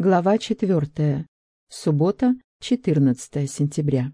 Глава 4. Суббота, 14 сентября.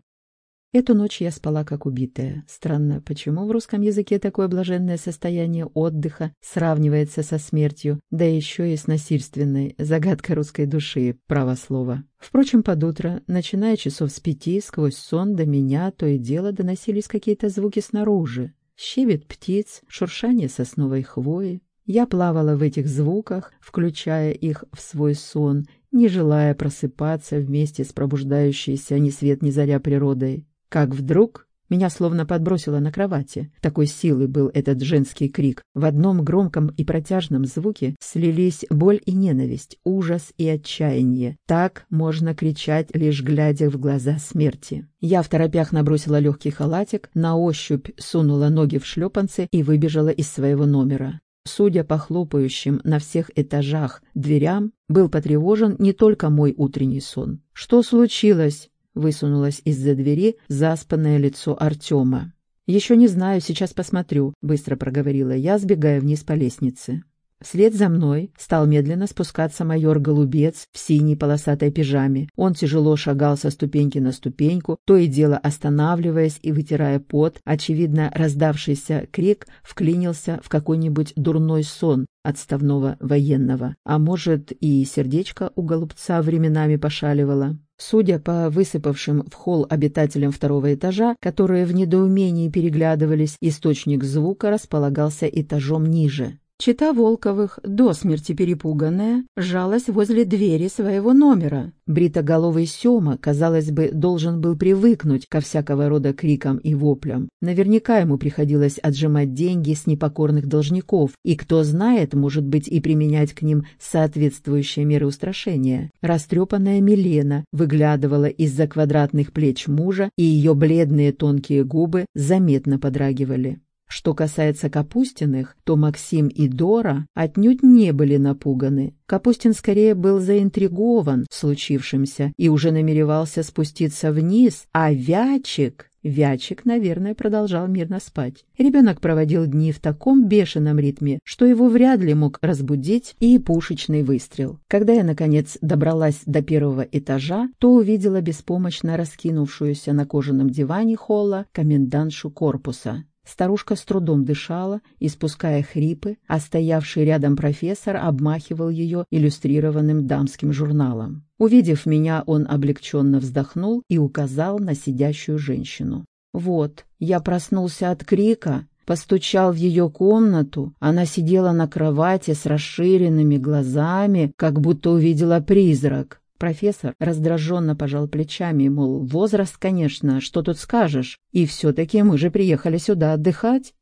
Эту ночь я спала как убитая. Странно, почему в русском языке такое блаженное состояние отдыха сравнивается со смертью, да еще и с насильственной, загадкой русской души, право слова. Впрочем, под утро, начиная часов с пяти, сквозь сон до меня то и дело доносились какие-то звуки снаружи. Щебет птиц, шуршание сосновой хвои, я плавала в этих звуках, включая их в свой сон, не желая просыпаться вместе с пробуждающейся ни свет ни заря природой. Как вдруг меня словно подбросило на кровати. Такой силы был этот женский крик. В одном громком и протяжном звуке слились боль и ненависть, ужас и отчаяние. Так можно кричать, лишь глядя в глаза смерти. Я в торопях набросила легкий халатик, на ощупь сунула ноги в шлепанцы и выбежала из своего номера. Судя по хлопающим на всех этажах дверям, был потревожен не только мой утренний сон. «Что случилось?» — высунулось из-за двери заспанное лицо Артема. «Еще не знаю, сейчас посмотрю», — быстро проговорила я, сбегая вниз по лестнице. Вслед за мной стал медленно спускаться майор Голубец в синей полосатой пижаме. Он тяжело шагал со ступеньки на ступеньку, то и дело останавливаясь и вытирая пот. Очевидно, раздавшийся крик вклинился в какой-нибудь дурной сон отставного военного. А может, и сердечко у голубца временами пошаливало. Судя по высыпавшим в холл обитателям второго этажа, которые в недоумении переглядывались, источник звука располагался этажом ниже. Чита Волковых, до смерти перепуганная, жалась возле двери своего номера. Бритоголовый Сёма, казалось бы, должен был привыкнуть ко всякого рода крикам и воплям. Наверняка ему приходилось отжимать деньги с непокорных должников, и, кто знает, может быть, и применять к ним соответствующие меры устрашения. Растрепанная Милена выглядывала из-за квадратных плеч мужа, и ее бледные тонкие губы заметно подрагивали. Что касается Капустиных, то Максим и Дора отнюдь не были напуганы. Капустин скорее был заинтригован случившимся и уже намеревался спуститься вниз, а Вячик... Вячик, наверное, продолжал мирно спать. Ребенок проводил дни в таком бешеном ритме, что его вряд ли мог разбудить и пушечный выстрел. Когда я, наконец, добралась до первого этажа, то увидела беспомощно раскинувшуюся на кожаном диване холла комендантшу корпуса. Старушка с трудом дышала, испуская хрипы, а стоявший рядом профессор обмахивал ее иллюстрированным дамским журналом. Увидев меня, он облегченно вздохнул и указал на сидящую женщину. «Вот, я проснулся от крика, постучал в ее комнату. Она сидела на кровати с расширенными глазами, как будто увидела призрак. Профессор раздраженно пожал плечами, мол, возраст, конечно, что тут скажешь, и все-таки мы же приехали сюда отдыхать.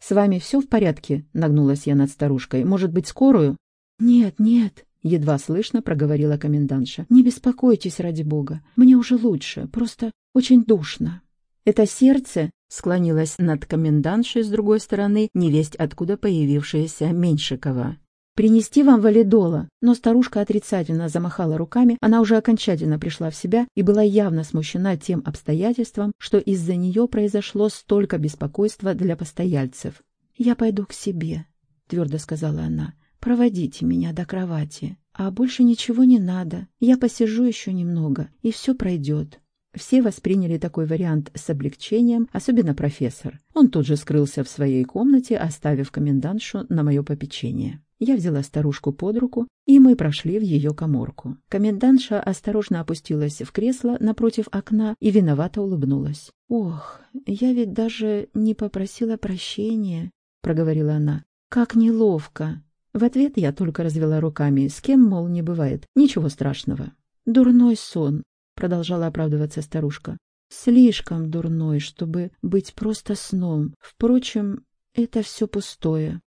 «С вами все в порядке?» — нагнулась я над старушкой. «Может быть, скорую?» «Нет, нет», — едва слышно проговорила комендантша. «Не беспокойтесь, ради бога. Мне уже лучше, просто очень душно». «Это сердце?» — склонилась над комендантшей с другой стороны невесть, откуда появившаяся Меньшикова. «Принести вам валидола?» Но старушка отрицательно замахала руками, она уже окончательно пришла в себя и была явно смущена тем обстоятельством, что из-за нее произошло столько беспокойства для постояльцев. «Я пойду к себе», — твердо сказала она. «Проводите меня до кровати. А больше ничего не надо. Я посижу еще немного, и все пройдет». Все восприняли такой вариант с облегчением, особенно профессор. Он тут же скрылся в своей комнате, оставив комендантшу на мое попечение. Я взяла старушку под руку, и мы прошли в ее коморку. Комендантша осторожно опустилась в кресло напротив окна и виновато улыбнулась. «Ох, я ведь даже не попросила прощения», — проговорила она. «Как неловко!» В ответ я только развела руками, с кем, мол, не бывает. Ничего страшного. «Дурной сон», — продолжала оправдываться старушка. «Слишком дурной, чтобы быть просто сном. Впрочем, это все пустое.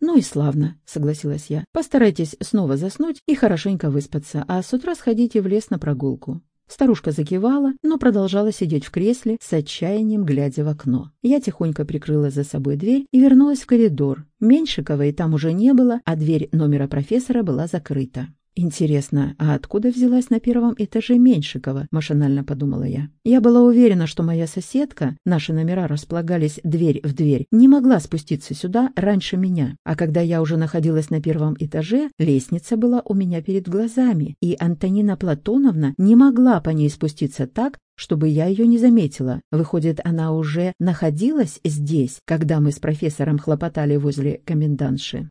«Ну и славно», — согласилась я. «Постарайтесь снова заснуть и хорошенько выспаться, а с утра сходите в лес на прогулку». Старушка закивала, но продолжала сидеть в кресле с отчаянием, глядя в окно. Я тихонько прикрыла за собой дверь и вернулась в коридор. Меньшиковой там уже не было, а дверь номера профессора была закрыта. «Интересно, а откуда взялась на первом этаже Меньшикова?» – машинально подумала я. Я была уверена, что моя соседка, наши номера располагались дверь в дверь, не могла спуститься сюда раньше меня. А когда я уже находилась на первом этаже, лестница была у меня перед глазами, и Антонина Платоновна не могла по ней спуститься так, чтобы я ее не заметила. Выходит, она уже находилась здесь, когда мы с профессором хлопотали возле комендантши.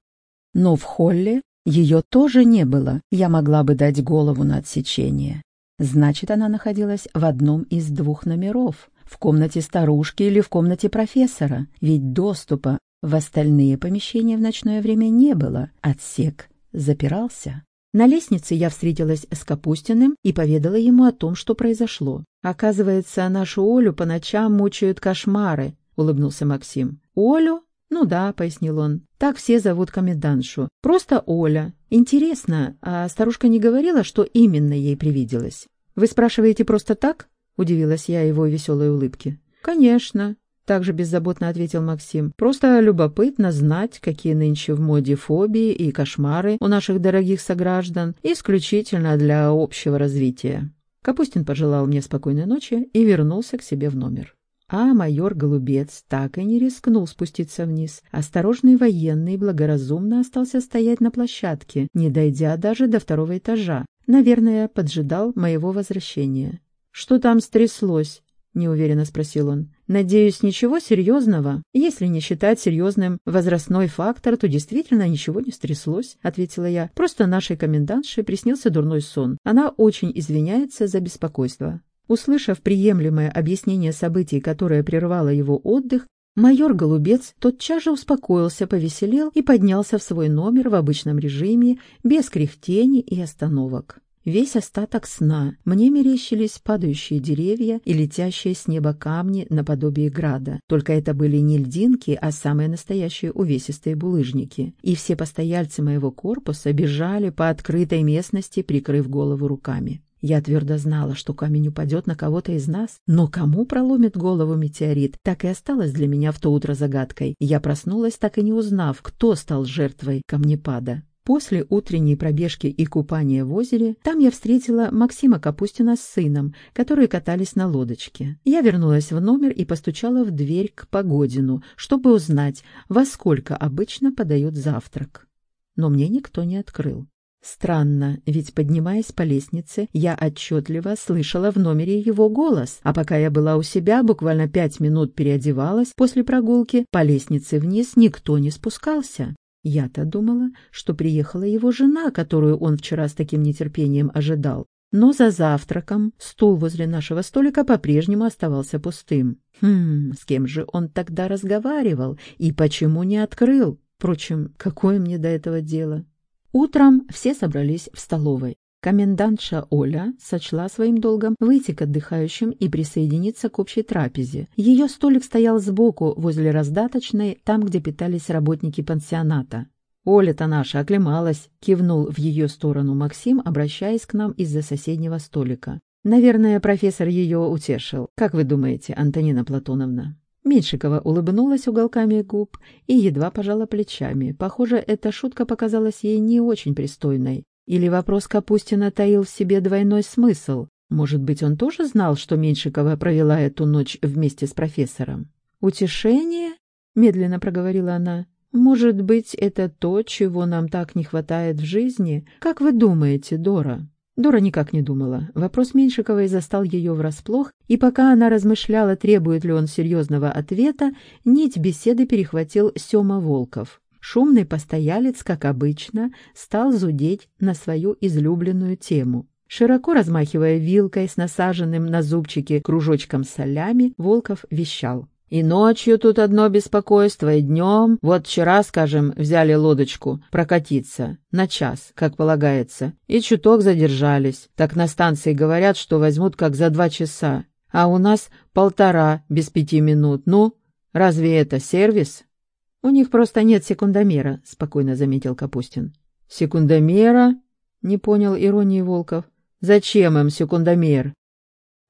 Но в холле ее тоже не было, я могла бы дать голову на отсечение. Значит, она находилась в одном из двух номеров, в комнате старушки или в комнате профессора, ведь доступа в остальные помещения в ночное время не было, отсек запирался. На лестнице я встретилась с Капустиным и поведала ему о том, что произошло. «Оказывается, нашу Олю по ночам мучают кошмары», — улыбнулся Максим. «Олю?» «Ну да», — пояснил он, — «так все зовут комендантшу. Просто Оля. Интересно, а старушка не говорила, что именно ей привиделось?» «Вы спрашиваете просто так?» — удивилась я его веселой улыбке. «Конечно», — также беззаботно ответил Максим. «Просто любопытно знать, какие нынче в моде фобии и кошмары у наших дорогих сограждан, исключительно для общего развития». Капустин пожелал мне спокойной ночи и вернулся к себе в номер. А майор Голубец так и не рискнул спуститься вниз. Осторожный военный благоразумно остался стоять на площадке, не дойдя даже до второго этажа. Наверное, поджидал моего возвращения. «Что там стряслось?» — неуверенно спросил он. «Надеюсь, ничего серьезного? Если не считать серьезным возрастной фактор, то действительно ничего не стряслось», — ответила я. «Просто нашей комендантше приснился дурной сон. Она очень извиняется за беспокойство». Услышав приемлемое объяснение событий, которое прервало его отдых, майор Голубец тотчас же успокоился, повеселел и поднялся в свой номер в обычном режиме, без кряхтений и остановок. Весь остаток сна мне мерещились падающие деревья и летящие с неба камни наподобие града. Только это были не льдинки, а самые настоящие увесистые булыжники. И все постояльцы моего корпуса бежали по открытой местности, прикрыв голову руками. Я твердо знала, что камень упадет на кого-то из нас, но кому проломит голову метеорит, так и осталось для меня в то утро загадкой. Я проснулась, так и не узнав, кто стал жертвой камнепада. После утренней пробежки и купания в озере, там я встретила Максима Капустина с сыном, которые катались на лодочке. Я вернулась в номер и постучала в дверь к Погодину, чтобы узнать, во сколько обычно подают завтрак. Но мне никто не открыл. Странно, ведь, поднимаясь по лестнице, я отчетливо слышала в номере его голос, а пока я была у себя, буквально пять минут переодевалась после прогулки, по лестнице вниз никто не спускался. Я-то думала, что приехала его жена, которую он вчера с таким нетерпением ожидал. Но за завтраком стул возле нашего столика по-прежнему оставался пустым. Хм, с кем же он тогда разговаривал и почему не открыл? Впрочем, какое мне до этого дело? Утром все собрались в столовой. Комендантша Оля сочла своим долгом выйти к отдыхающим и присоединиться к общей трапезе. Ее столик стоял сбоку, возле раздаточной, там, где питались работники пансионата. «Оля-то наша оклемалась», — кивнул в ее сторону Максим, обращаясь к нам из-за соседнего столика. «Наверное, профессор ее утешил. Как вы думаете, Антонина Платоновна?» Меньшикова улыбнулась уголками губ и едва пожала плечами. Похоже, эта шутка показалась ей не очень пристойной. Или вопрос Капустина таил в себе двойной смысл. Может быть, он тоже знал, что Меньшикова провела эту ночь вместе с профессором? «Утешение?» — медленно проговорила она. «Может быть, это то, чего нам так не хватает в жизни? Как вы думаете, Дора?» Дора никак не думала. Вопрос Меньшиковой застал ее врасплох, и пока она размышляла, требует ли он серьезного ответа, нить беседы перехватил Сема Волков. Шумный постоялец, как обычно, стал зудеть на свою излюбленную тему. Широко размахивая вилкой с насаженным на зубчики кружочком солями, Волков вещал. И ночью тут одно беспокойство, и днем. Вот вчера, скажем, взяли лодочку прокатиться на час, как полагается, и чуток задержались. Так на станции говорят, что возьмут как за два часа, а у нас полтора без пяти минут. Ну, разве это сервис? У них просто нет секундомера, спокойно заметил Капустин. Секундомера? Не понял иронии Волков. Зачем им секундомер?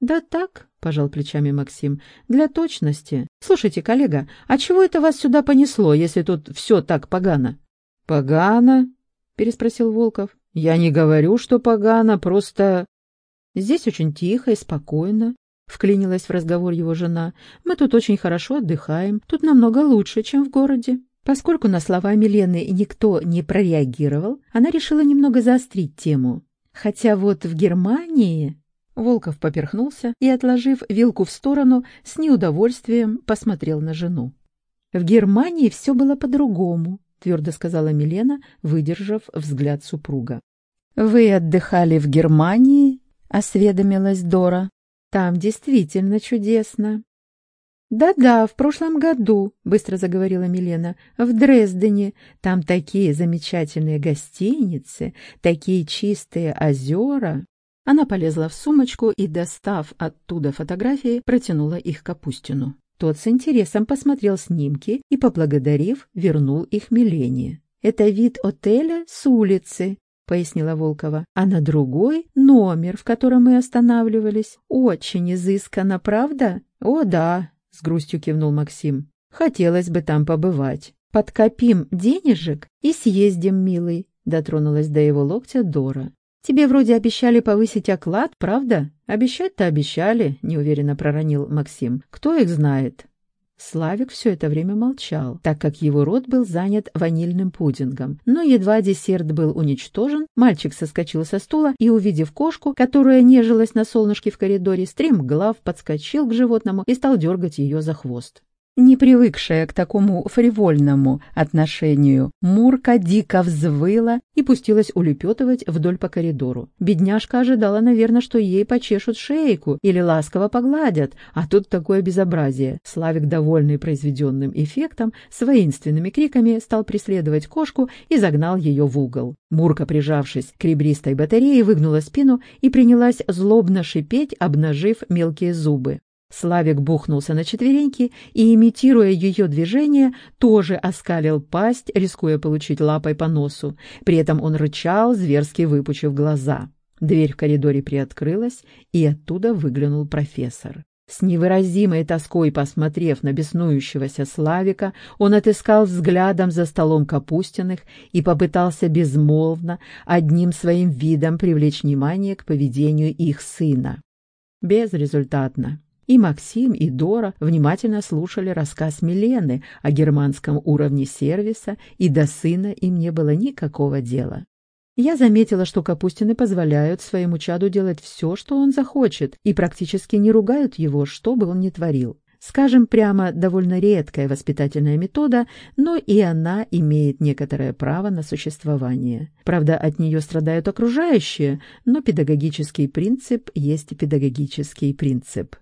Да так, — пожал плечами Максим. «Для точности. Слушайте, коллега, а чего это вас сюда понесло, если тут все так погано?» «Погано?» — переспросил Волков. Я не говорю, что погано, просто... Здесь очень тихо и спокойно, — вклинилась в разговор его жена. Мы тут очень хорошо отдыхаем, тут намного лучше, чем в городе. Поскольку на слова Милены никто не прореагировал, она решила немного заострить тему. Хотя вот в Германии... Волков поперхнулся и, отложив вилку в сторону, с неудовольствием посмотрел на жену. «В Германии все было по-другому», — твердо сказала Милена, выдержав взгляд супруга. «Вы отдыхали в Германии?» — осведомилась Дора. «Там действительно чудесно». «Да-да, в прошлом году», — быстро заговорила Милена, — «в Дрездене. Там такие замечательные гостиницы, такие чистые озера». Она полезла в сумочку и, достав оттуда фотографии, протянула их Капустину. Тот с интересом посмотрел снимки и, поблагодарив, вернул их Милене. «Это вид отеля с улицы», — пояснила Волкова. «А на другой — номер, в котором мы останавливались. Очень изысканно, правда?» «О, да», — с грустью кивнул Максим. «Хотелось бы там побывать. Подкопим денежек и съездим, милый», — дотронулась до его локтя Дора. «Тебе вроде обещали повысить оклад, правда?» «Обещать-то обещали», — неуверенно проронил Максим. «Кто их знает?» Славик все это время молчал, так как его рот был занят ванильным пудингом. Но едва десерт был уничтожен, мальчик соскочил со стула и, увидев кошку, которая нежилась на солнышке в коридоре, стремглав подскочил к животному и стал дергать ее за хвост. Не привыкшая к такому фривольному отношению, Мурка дико взвыла и пустилась улепетывать вдоль по коридору. Бедняжка ожидала, наверное, что ей почешут шейку или ласково погладят, а тут такое безобразие. Славик, довольный произведенным эффектом, с воинственными криками стал преследовать кошку и загнал ее в угол. Мурка, прижавшись к ребристой батарее, выгнула спину и принялась злобно шипеть, обнажив мелкие зубы. Славик бухнулся на четвереньки и, имитируя ее движение, тоже оскалил пасть, рискуя получить лапой по носу. При этом он рычал, зверски выпучив глаза. Дверь в коридоре приоткрылась, и оттуда выглянул профессор. С невыразимой тоской посмотрев на беснующегося Славика, он отыскал взглядом за столом Капустиных и попытался безмолвно, одним своим видом привлечь внимание к поведению их сына. Безрезультатно. И Максим, и Дора внимательно слушали рассказ Милены о германском уровне сервиса, и до сына им не было никакого дела. Я заметила, что Капустины позволяют своему чаду делать все, что он захочет, и практически не ругают его, что бы он ни творил. Скажем прямо, довольно редкая воспитательная метода, но и она имеет некоторое право на существование. Правда, от нее страдают окружающие, но педагогический принцип есть педагогический принцип.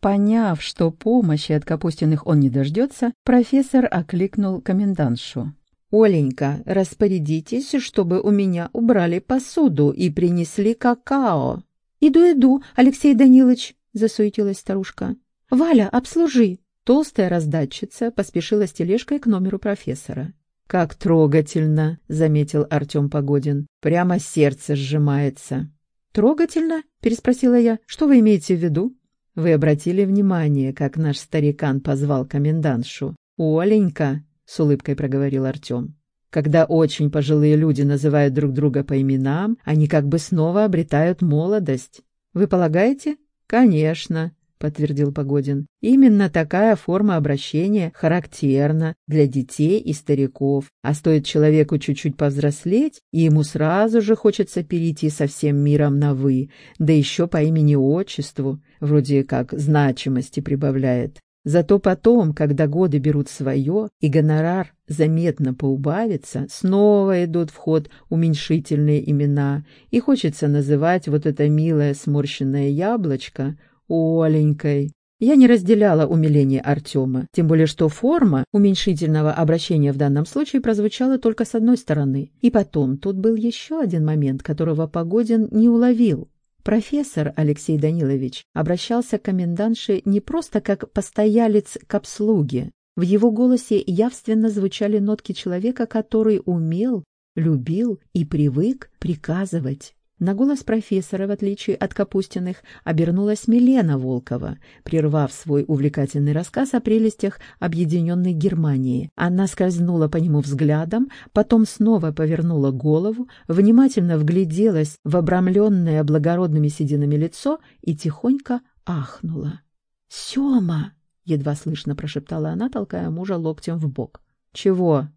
Поняв, что помощи от Капустиных он не дождется, профессор окликнул комендантшу. «Оленька, распорядитесь, чтобы у меня убрали посуду и принесли какао». «Иду, иду, Алексей Данилович», — засуетилась старушка. «Валя, обслужи». Толстая раздатчица поспешила с тележкой к номеру профессора. «Как трогательно», — заметил Артем Погодин. «Прямо сердце сжимается». «Трогательно?» — переспросила я. «Что вы имеете в виду?» Вы обратили внимание, как наш старикан позвал комендантшу? «Оленька!» — с улыбкой проговорил Артем. Когда очень пожилые люди называют друг друга по именам, они как бы снова обретают молодость. Вы полагаете? Конечно подтвердил Погодин. Именно такая форма обращения характерна для детей и стариков. А стоит человеку чуть-чуть повзрослеть, и ему сразу же хочется перейти со всем миром на «вы», да еще по имени-отчеству, вроде как значимости прибавляет. Зато потом, когда годы берут свое, и гонорар заметно поубавится, снова идут в ход уменьшительные имена, и хочется называть вот это милое сморщенное яблочко Оленькой. Я не разделяла умиление Артема, тем более что форма уменьшительного обращения в данном случае прозвучала только с одной стороны. И потом, тут был еще один момент, которого Погодин не уловил. Профессор Алексей Данилович обращался к комендантше не просто как постоялец к обслуге. В его голосе явственно звучали нотки человека, который умел, любил и привык приказывать. На голос профессора, в отличие от Капустиных, обернулась Милена Волкова, прервав свой увлекательный рассказ о прелестях объединенной Германии. Она скользнула по нему взглядом, потом снова повернула голову, внимательно вгляделась в обрамленное благородными сединами лицо и тихонько ахнула. «Сема!» — едва слышно прошептала она, толкая мужа локтем в бок. «Чего?»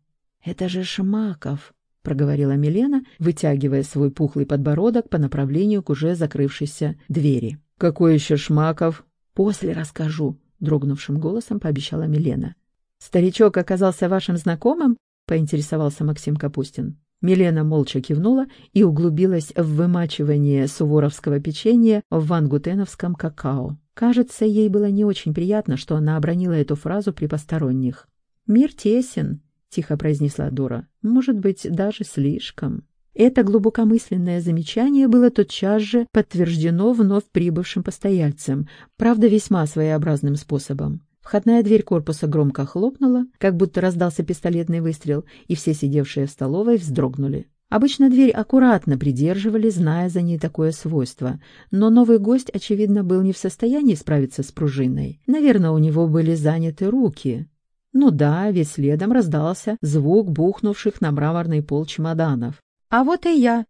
«Это же Шмаков!» — проговорила Милена, вытягивая свой пухлый подбородок по направлению к уже закрывшейся двери. «Какой еще Шмаков?» «После расскажу», — дрогнувшим голосом пообещала Милена. «Старичок оказался вашим знакомым?» — поинтересовался Максим Капустин. Милена молча кивнула и углубилась в вымачивание суворовского печенья в вангутеновском какао. Кажется, ей было не очень приятно, что она обронила эту фразу при посторонних. «Мир тесен», тихо произнесла Дора. Может быть, даже слишком. Это глубокомысленное замечание было тотчас же подтверждено вновь прибывшим постояльцем, правда, весьма своеобразным способом. Входная дверь корпуса громко хлопнула, как будто раздался пистолетный выстрел, и все сидевшие в столовой вздрогнули. Обычно дверь аккуратно придерживали, зная за ней такое свойство, но новый гость, очевидно, был не в состоянии справиться с пружиной. Наверное, у него были заняты руки, ну да, ведь следом раздался звук бухнувших на мраморный пол чемоданов. А вот и я.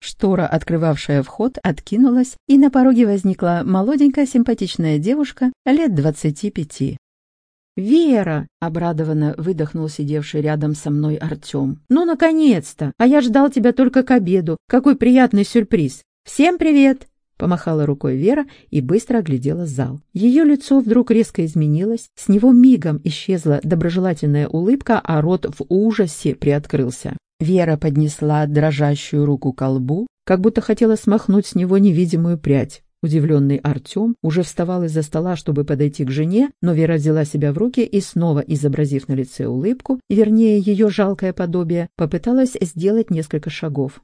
Штора, открывавшая вход, откинулась, и на пороге возникла молоденькая симпатичная девушка лет двадцати пяти. «Вера!» — обрадованно выдохнул сидевший рядом со мной Артем. «Ну, наконец-то! А я ждал тебя только к обеду. Какой приятный сюрприз! Всем привет!» Помахала рукой Вера и быстро оглядела зал. Ее лицо вдруг резко изменилось, с него мигом исчезла доброжелательная улыбка, а рот в ужасе приоткрылся. Вера поднесла дрожащую руку к колбу, как будто хотела смахнуть с него невидимую прядь. Удивленный Артем уже вставал из-за стола, чтобы подойти к жене, но Вера взяла себя в руки и, снова изобразив на лице улыбку, вернее, ее жалкое подобие, попыталась сделать несколько шагов.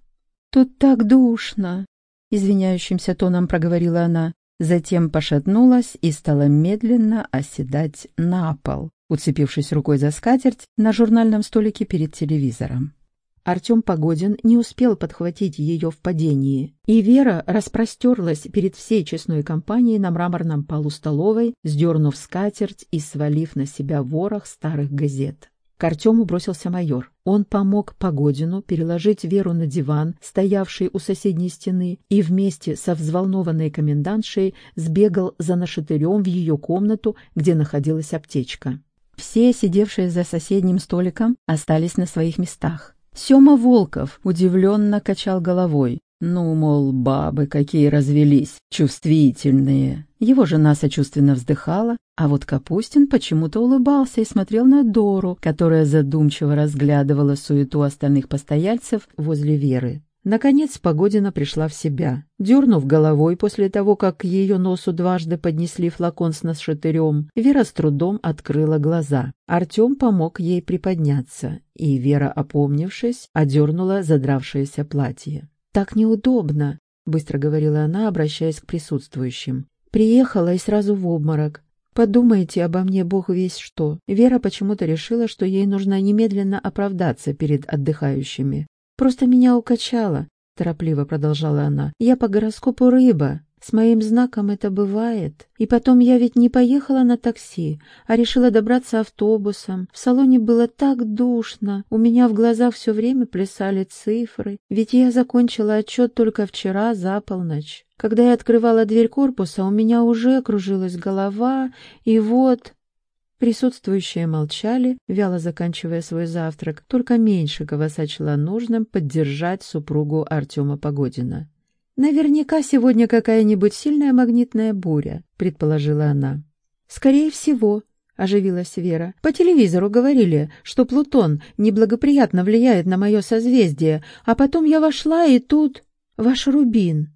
«Тут так душно!» Извиняющимся тоном проговорила она, затем пошатнулась и стала медленно оседать на пол, уцепившись рукой за скатерть на журнальном столике перед телевизором. Артем Погодин не успел подхватить ее в падении, и Вера распростерлась перед всей честной компанией на мраморном полу столовой, сдернув скатерть и свалив на себя ворох старых газет. К Артему бросился майор. Он помог Погодину переложить Веру на диван, стоявший у соседней стены, и вместе со взволнованной комендантшей сбегал за нашатырем в ее комнату, где находилась аптечка. Все, сидевшие за соседним столиком, остались на своих местах. Сема Волков удивленно качал головой. Ну, мол, бабы какие развелись, чувствительные. Его жена сочувственно вздыхала, а вот Капустин почему-то улыбался и смотрел на Дору, которая задумчиво разглядывала суету остальных постояльцев возле Веры. Наконец Погодина пришла в себя. Дернув головой после того, как к ее носу дважды поднесли флакон с нашатырем, Вера с трудом открыла глаза. Артем помог ей приподняться, и Вера, опомнившись, одернула задравшееся платье. «Так неудобно», — быстро говорила она, обращаясь к присутствующим. «Приехала и сразу в обморок. Подумайте обо мне, бог весь что». Вера почему-то решила, что ей нужно немедленно оправдаться перед отдыхающими. «Просто меня укачало», — торопливо продолжала она. «Я по гороскопу рыба. С моим знаком это бывает. И потом я ведь не поехала на такси, а решила добраться автобусом. В салоне было так душно, у меня в глазах все время плясали цифры. Ведь я закончила отчет только вчера за полночь. Когда я открывала дверь корпуса, у меня уже кружилась голова, и вот... Присутствующие молчали, вяло заканчивая свой завтрак, только Меньшикова сочла нужным поддержать супругу Артема Погодина. «Наверняка сегодня какая-нибудь сильная магнитная буря», — предположила она. «Скорее всего», — оживилась Вера. «По телевизору говорили, что Плутон неблагоприятно влияет на мое созвездие, а потом я вошла, и тут... Ваш Рубин».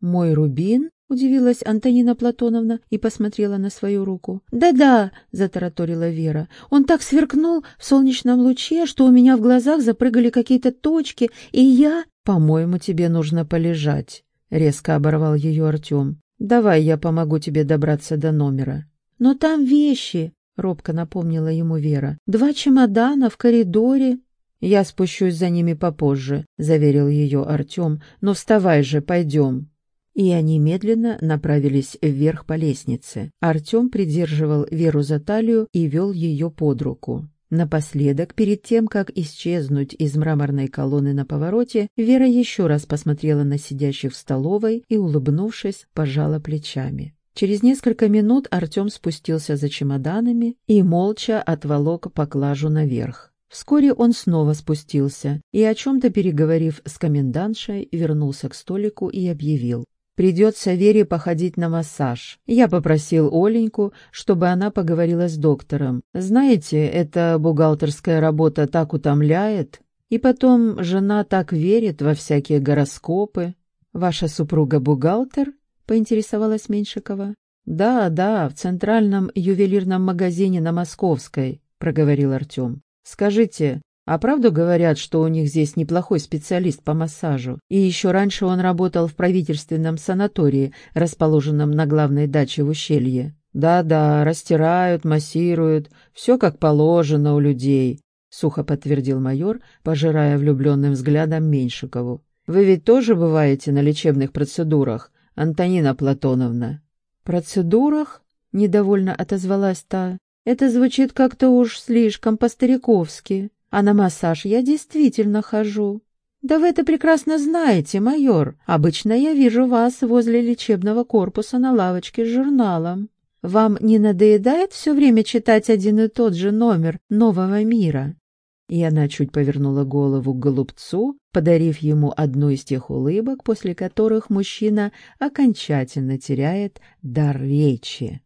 «Мой Рубин?» — удивилась Антонина Платоновна и посмотрела на свою руку. «Да-да», — затараторила Вера, — «он так сверкнул в солнечном луче, что у меня в глазах запрыгали какие-то точки, и я...» «По-моему, тебе нужно полежать», — резко оборвал ее Артем. «Давай я помогу тебе добраться до номера». «Но там вещи», — робко напомнила ему Вера. «Два чемодана в коридоре». «Я спущусь за ними попозже», — заверил ее Артем. «Но вставай же, пойдем». И они медленно направились вверх по лестнице. Артем придерживал Веру за талию и вел ее под руку. Напоследок, перед тем, как исчезнуть из мраморной колонны на повороте, Вера еще раз посмотрела на сидящих в столовой и, улыбнувшись, пожала плечами. Через несколько минут Артем спустился за чемоданами и молча отволок поклажу наверх. Вскоре он снова спустился и, о чем-то переговорив с комендантшей, вернулся к столику и объявил. «Придется Вере походить на массаж. Я попросил Оленьку, чтобы она поговорила с доктором. Знаете, эта бухгалтерская работа так утомляет. И потом жена так верит во всякие гороскопы. Ваша супруга бухгалтер?» — поинтересовалась Меньшикова. «Да, да, в центральном ювелирном магазине на Московской», — проговорил Артем. «Скажите, а правду говорят, что у них здесь неплохой специалист по массажу? И еще раньше он работал в правительственном санатории, расположенном на главной даче в ущелье. Да-да, растирают, массируют, все как положено у людей», — сухо подтвердил майор, пожирая влюбленным взглядом Меньшикову. «Вы ведь тоже бываете на лечебных процедурах, Антонина Платоновна?» «Процедурах?» — недовольно отозвалась та. Это звучит как-то уж слишком по-стариковски. А на массаж я действительно хожу. Да вы это прекрасно знаете, майор. Обычно я вижу вас возле лечебного корпуса на лавочке с журналом. Вам не надоедает все время читать один и тот же номер «Нового мира»?» И она чуть повернула голову к голубцу, подарив ему одну из тех улыбок, после которых мужчина окончательно теряет дар речи.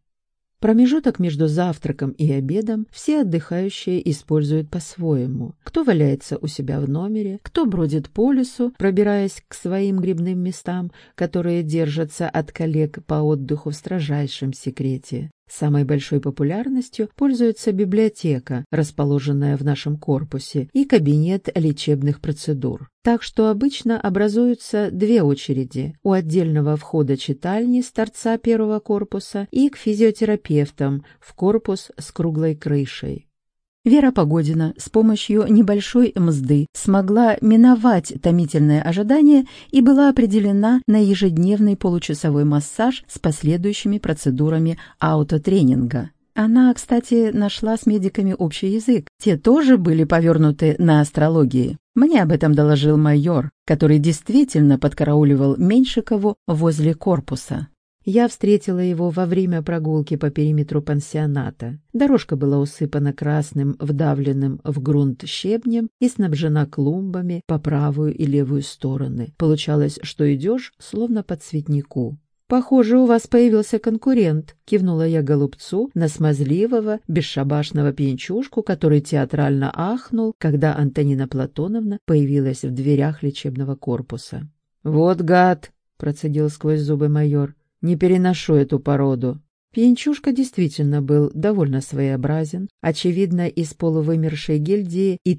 Промежуток между завтраком и обедом все отдыхающие используют по-своему. Кто валяется у себя в номере, кто бродит по лесу, пробираясь к своим грибным местам, которые держатся от коллег по отдыху в строжайшем секрете. Самой большой популярностью пользуется библиотека, расположенная в нашем корпусе, и кабинет лечебных процедур. Так что обычно образуются две очереди – у отдельного входа читальни с торца первого корпуса и к физиотерапевтам в корпус с круглой крышей. Вера Погодина с помощью небольшой мзды смогла миновать томительное ожидание и была определена на ежедневный получасовой массаж с последующими процедурами аутотренинга. Она, кстати, нашла с медиками общий язык. Те тоже были повернуты на астрологии. Мне об этом доложил майор, который действительно подкарауливал Меньшикову возле корпуса. Я встретила его во время прогулки по периметру пансионата. Дорожка была усыпана красным, вдавленным в грунт щебнем и снабжена клумбами по правую и левую стороны. Получалось, что идешь, словно по цветнику. «Похоже, у вас появился конкурент», — кивнула я голубцу на смазливого, бесшабашного пьянчушку, который театрально ахнул, когда Антонина Платоновна появилась в дверях лечебного корпуса. «Вот гад!» — процедил сквозь зубы майор. Не переношу эту породу. Пьянчушка действительно был довольно своеобразен, очевидно, из полувымершей гильдии и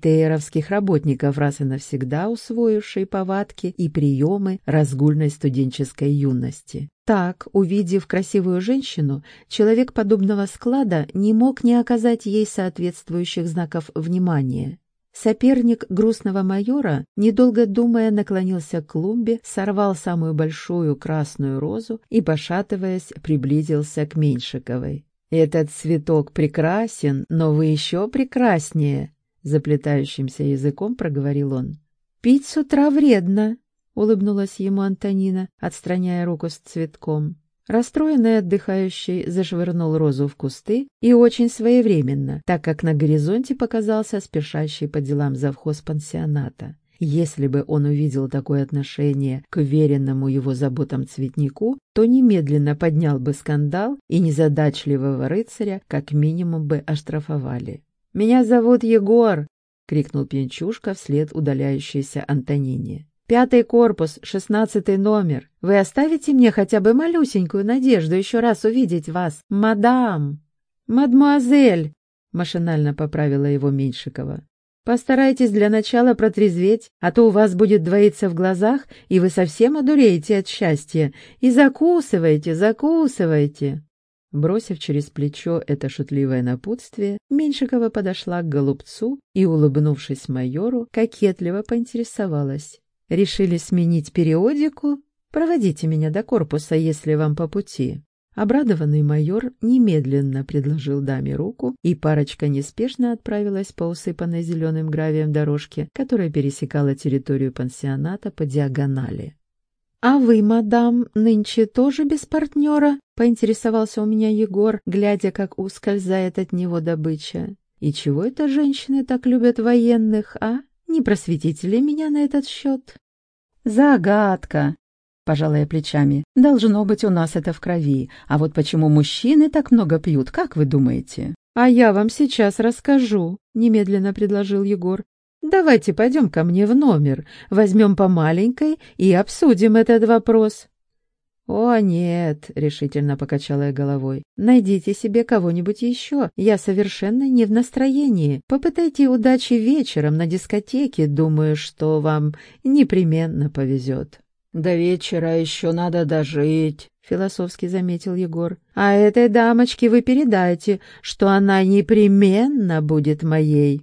работников, раз и навсегда усвоившей повадки и приемы разгульной студенческой юности. Так, увидев красивую женщину, человек подобного склада не мог не оказать ей соответствующих знаков внимания. Соперник грустного майора, недолго думая, наклонился к клумбе, сорвал самую большую красную розу и, пошатываясь, приблизился к Меньшиковой. «Этот цветок прекрасен, но вы еще прекраснее», — заплетающимся языком проговорил он. «Пить с утра вредно», — улыбнулась ему Антонина, отстраняя руку с цветком. Расстроенный отдыхающий зашвырнул розу в кусты и очень своевременно, так как на горизонте показался спешащий по делам завхоз пансионата. Если бы он увидел такое отношение к уверенному его заботам цветнику, то немедленно поднял бы скандал и незадачливого рыцаря как минимум бы оштрафовали. «Меня зовут Егор!» — крикнул пьянчушка вслед удаляющейся Антонине. Пятый корпус, шестнадцатый номер. Вы оставите мне хотя бы малюсенькую надежду еще раз увидеть вас, мадам?» «Мадмуазель!» — машинально поправила его Меньшикова. «Постарайтесь для начала протрезветь, а то у вас будет двоиться в глазах, и вы совсем одуреете от счастья. И закусывайте, закусывайте!» Бросив через плечо это шутливое напутствие, Меньшикова подошла к голубцу и, улыбнувшись майору, кокетливо поинтересовалась. «Решили сменить периодику? Проводите меня до корпуса, если вам по пути». Обрадованный майор немедленно предложил даме руку, и парочка неспешно отправилась по усыпанной зеленым гравием дорожке, которая пересекала территорию пансионата по диагонали. «А вы, мадам, нынче тоже без партнера?» — поинтересовался у меня Егор, глядя, как ускользает от него добыча. «И чего это женщины так любят военных, а? Не просветите ли меня на этот счет?» «Загадка!» — пожала я плечами. «Должно быть, у нас это в крови. А вот почему мужчины так много пьют, как вы думаете?» «А я вам сейчас расскажу», — немедленно предложил Егор. Давайте пойдем ко мне в номер, возьмем по маленькой и обсудим этот вопрос». «О, нет», — решительно покачала я головой, — «найдите себе кого-нибудь еще. Я совершенно не в настроении. Попытайте удачи вечером на дискотеке, думаю, что вам непременно повезет». «До вечера еще надо дожить», — философски заметил Егор. «А этой дамочке вы передайте, что она непременно будет моей».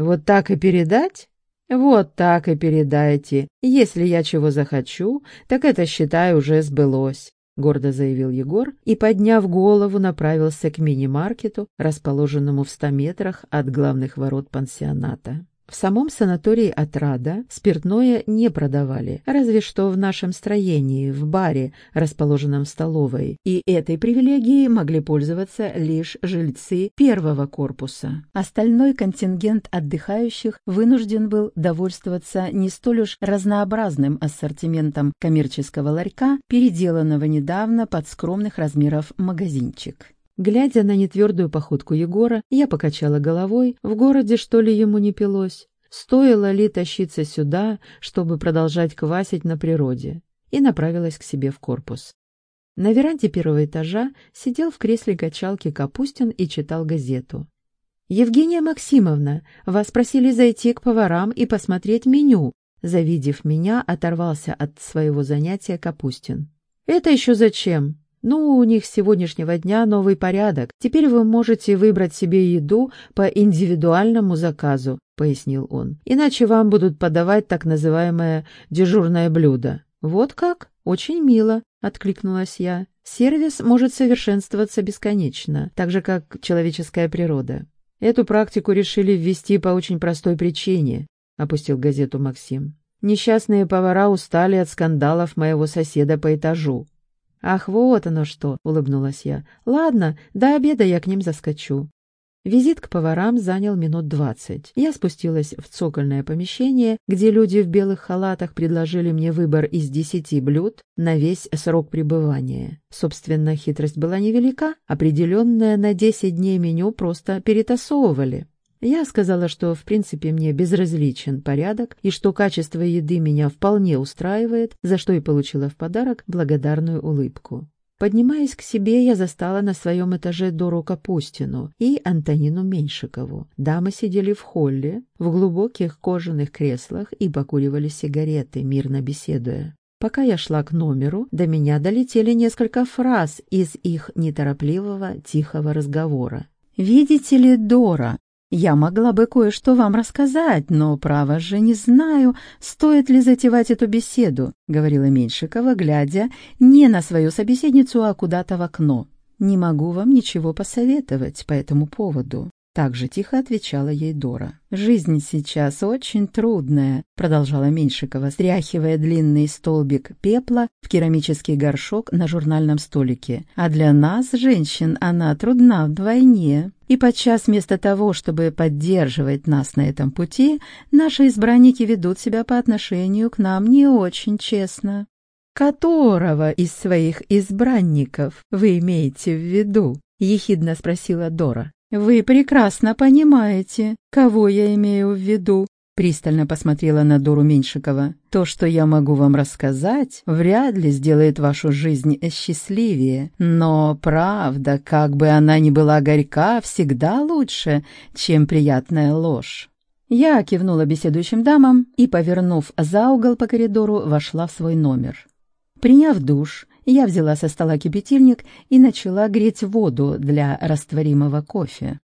Вот так и передать? Вот так и передайте. Если я чего захочу, так это, считай, уже сбылось. — гордо заявил Егор и, подняв голову, направился к мини-маркету, расположенному в ста метрах от главных ворот пансионата. В самом санатории «Отрада» спиртное не продавали, разве что в нашем строении, в баре, расположенном в столовой, и этой привилегией могли пользоваться лишь жильцы первого корпуса. Остальной контингент отдыхающих вынужден был довольствоваться не столь уж разнообразным ассортиментом коммерческого ларька, переделанного недавно под скромных размеров магазинчик. Глядя на нетвердую походку Егора, я покачала головой, в городе что ли ему не пилось. Стоило ли тащиться сюда, чтобы продолжать квасить на природе, и направилась к себе в корпус. На веранде первого этажа сидел в кресле качалки Капустин и читал газету. «Евгения Максимовна, вас просили зайти к поварам и посмотреть меню», завидев меня, оторвался от своего занятия Капустин. «Это еще зачем?» «Ну, у них с сегодняшнего дня новый порядок. Теперь вы можете выбрать себе еду по индивидуальному заказу», — пояснил он. «Иначе вам будут подавать так называемое дежурное блюдо». «Вот как? Очень мило», — откликнулась я. «Сервис может совершенствоваться бесконечно, так же, как человеческая природа». «Эту практику решили ввести по очень простой причине», — опустил газету Максим. «Несчастные повара устали от скандалов моего соседа по этажу. «Ах, вот оно что!» — улыбнулась я. «Ладно, до обеда я к ним заскочу». Визит к поварам занял минут двадцать. Я спустилась в цокольное помещение, где люди в белых халатах предложили мне выбор из десяти блюд на весь срок пребывания. Собственно, хитрость была невелика, определенное на десять дней меню просто перетасовывали. Я сказала, что в принципе мне безразличен порядок и что качество еды меня вполне устраивает, за что и получила в подарок благодарную улыбку. Поднимаясь к себе, я застала на своем этаже Дору Капустину и Антонину Меньшикову. Дамы сидели в холле, в глубоких кожаных креслах и покуривали сигареты, мирно беседуя. Пока я шла к номеру, до меня долетели несколько фраз из их неторопливого, тихого разговора. «Видите ли, Дора, я могла бы кое-что вам рассказать, но, право же, не знаю, стоит ли затевать эту беседу», — говорила Меньшикова, глядя не на свою собеседницу, а куда-то в окно. «Не могу вам ничего посоветовать по этому поводу». Так же тихо отвечала ей Дора. «Жизнь сейчас очень трудная», — продолжала Меньшикова, стряхивая длинный столбик пепла в керамический горшок на журнальном столике. «А для нас, женщин, она трудна вдвойне. И подчас вместо того, чтобы поддерживать нас на этом пути, наши избранники ведут себя по отношению к нам не очень честно». «Которого из своих избранников вы имеете в виду?» — ехидно спросила Дора. «Вы прекрасно понимаете, кого я имею в виду», — пристально посмотрела на Дору Меньшикова. «То, что я могу вам рассказать, вряд ли сделает вашу жизнь счастливее, но правда, как бы она ни была горька, всегда лучше, чем приятная ложь». Я кивнула беседующим дамам и, повернув за угол по коридору, вошла в свой номер. Приняв душ, Я взяла со стола кипятильник и начала греть воду для растворимого кофе.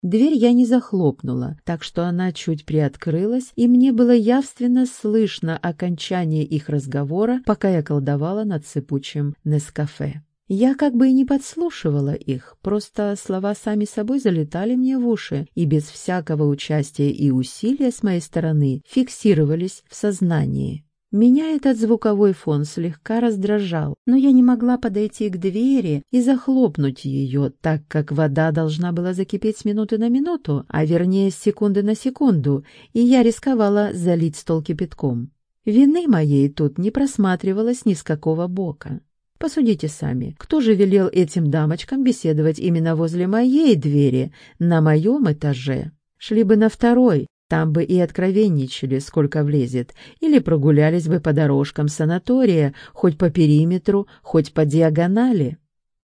Дверь я не захлопнула, так что она чуть приоткрылась, и мне было явственно слышно окончание их разговора, пока я колдовала над сыпучим Нескафе. Я как бы и не подслушивала их, просто слова сами собой залетали мне в уши и без всякого участия и усилия с моей стороны фиксировались в сознании. Меня этот звуковой фон слегка раздражал, но я не могла подойти к двери и захлопнуть ее, так как вода должна была закипеть с минуты на минуту, а вернее с секунды на секунду, и я рисковала залить стол кипятком. Вины моей тут не просматривалось ни с какого бока. Посудите сами, кто же велел этим дамочкам беседовать именно возле моей двери, на моем этаже? Шли бы на второй, там бы и откровенничали, сколько влезет, или прогулялись бы по дорожкам санатория, хоть по периметру, хоть по диагонали.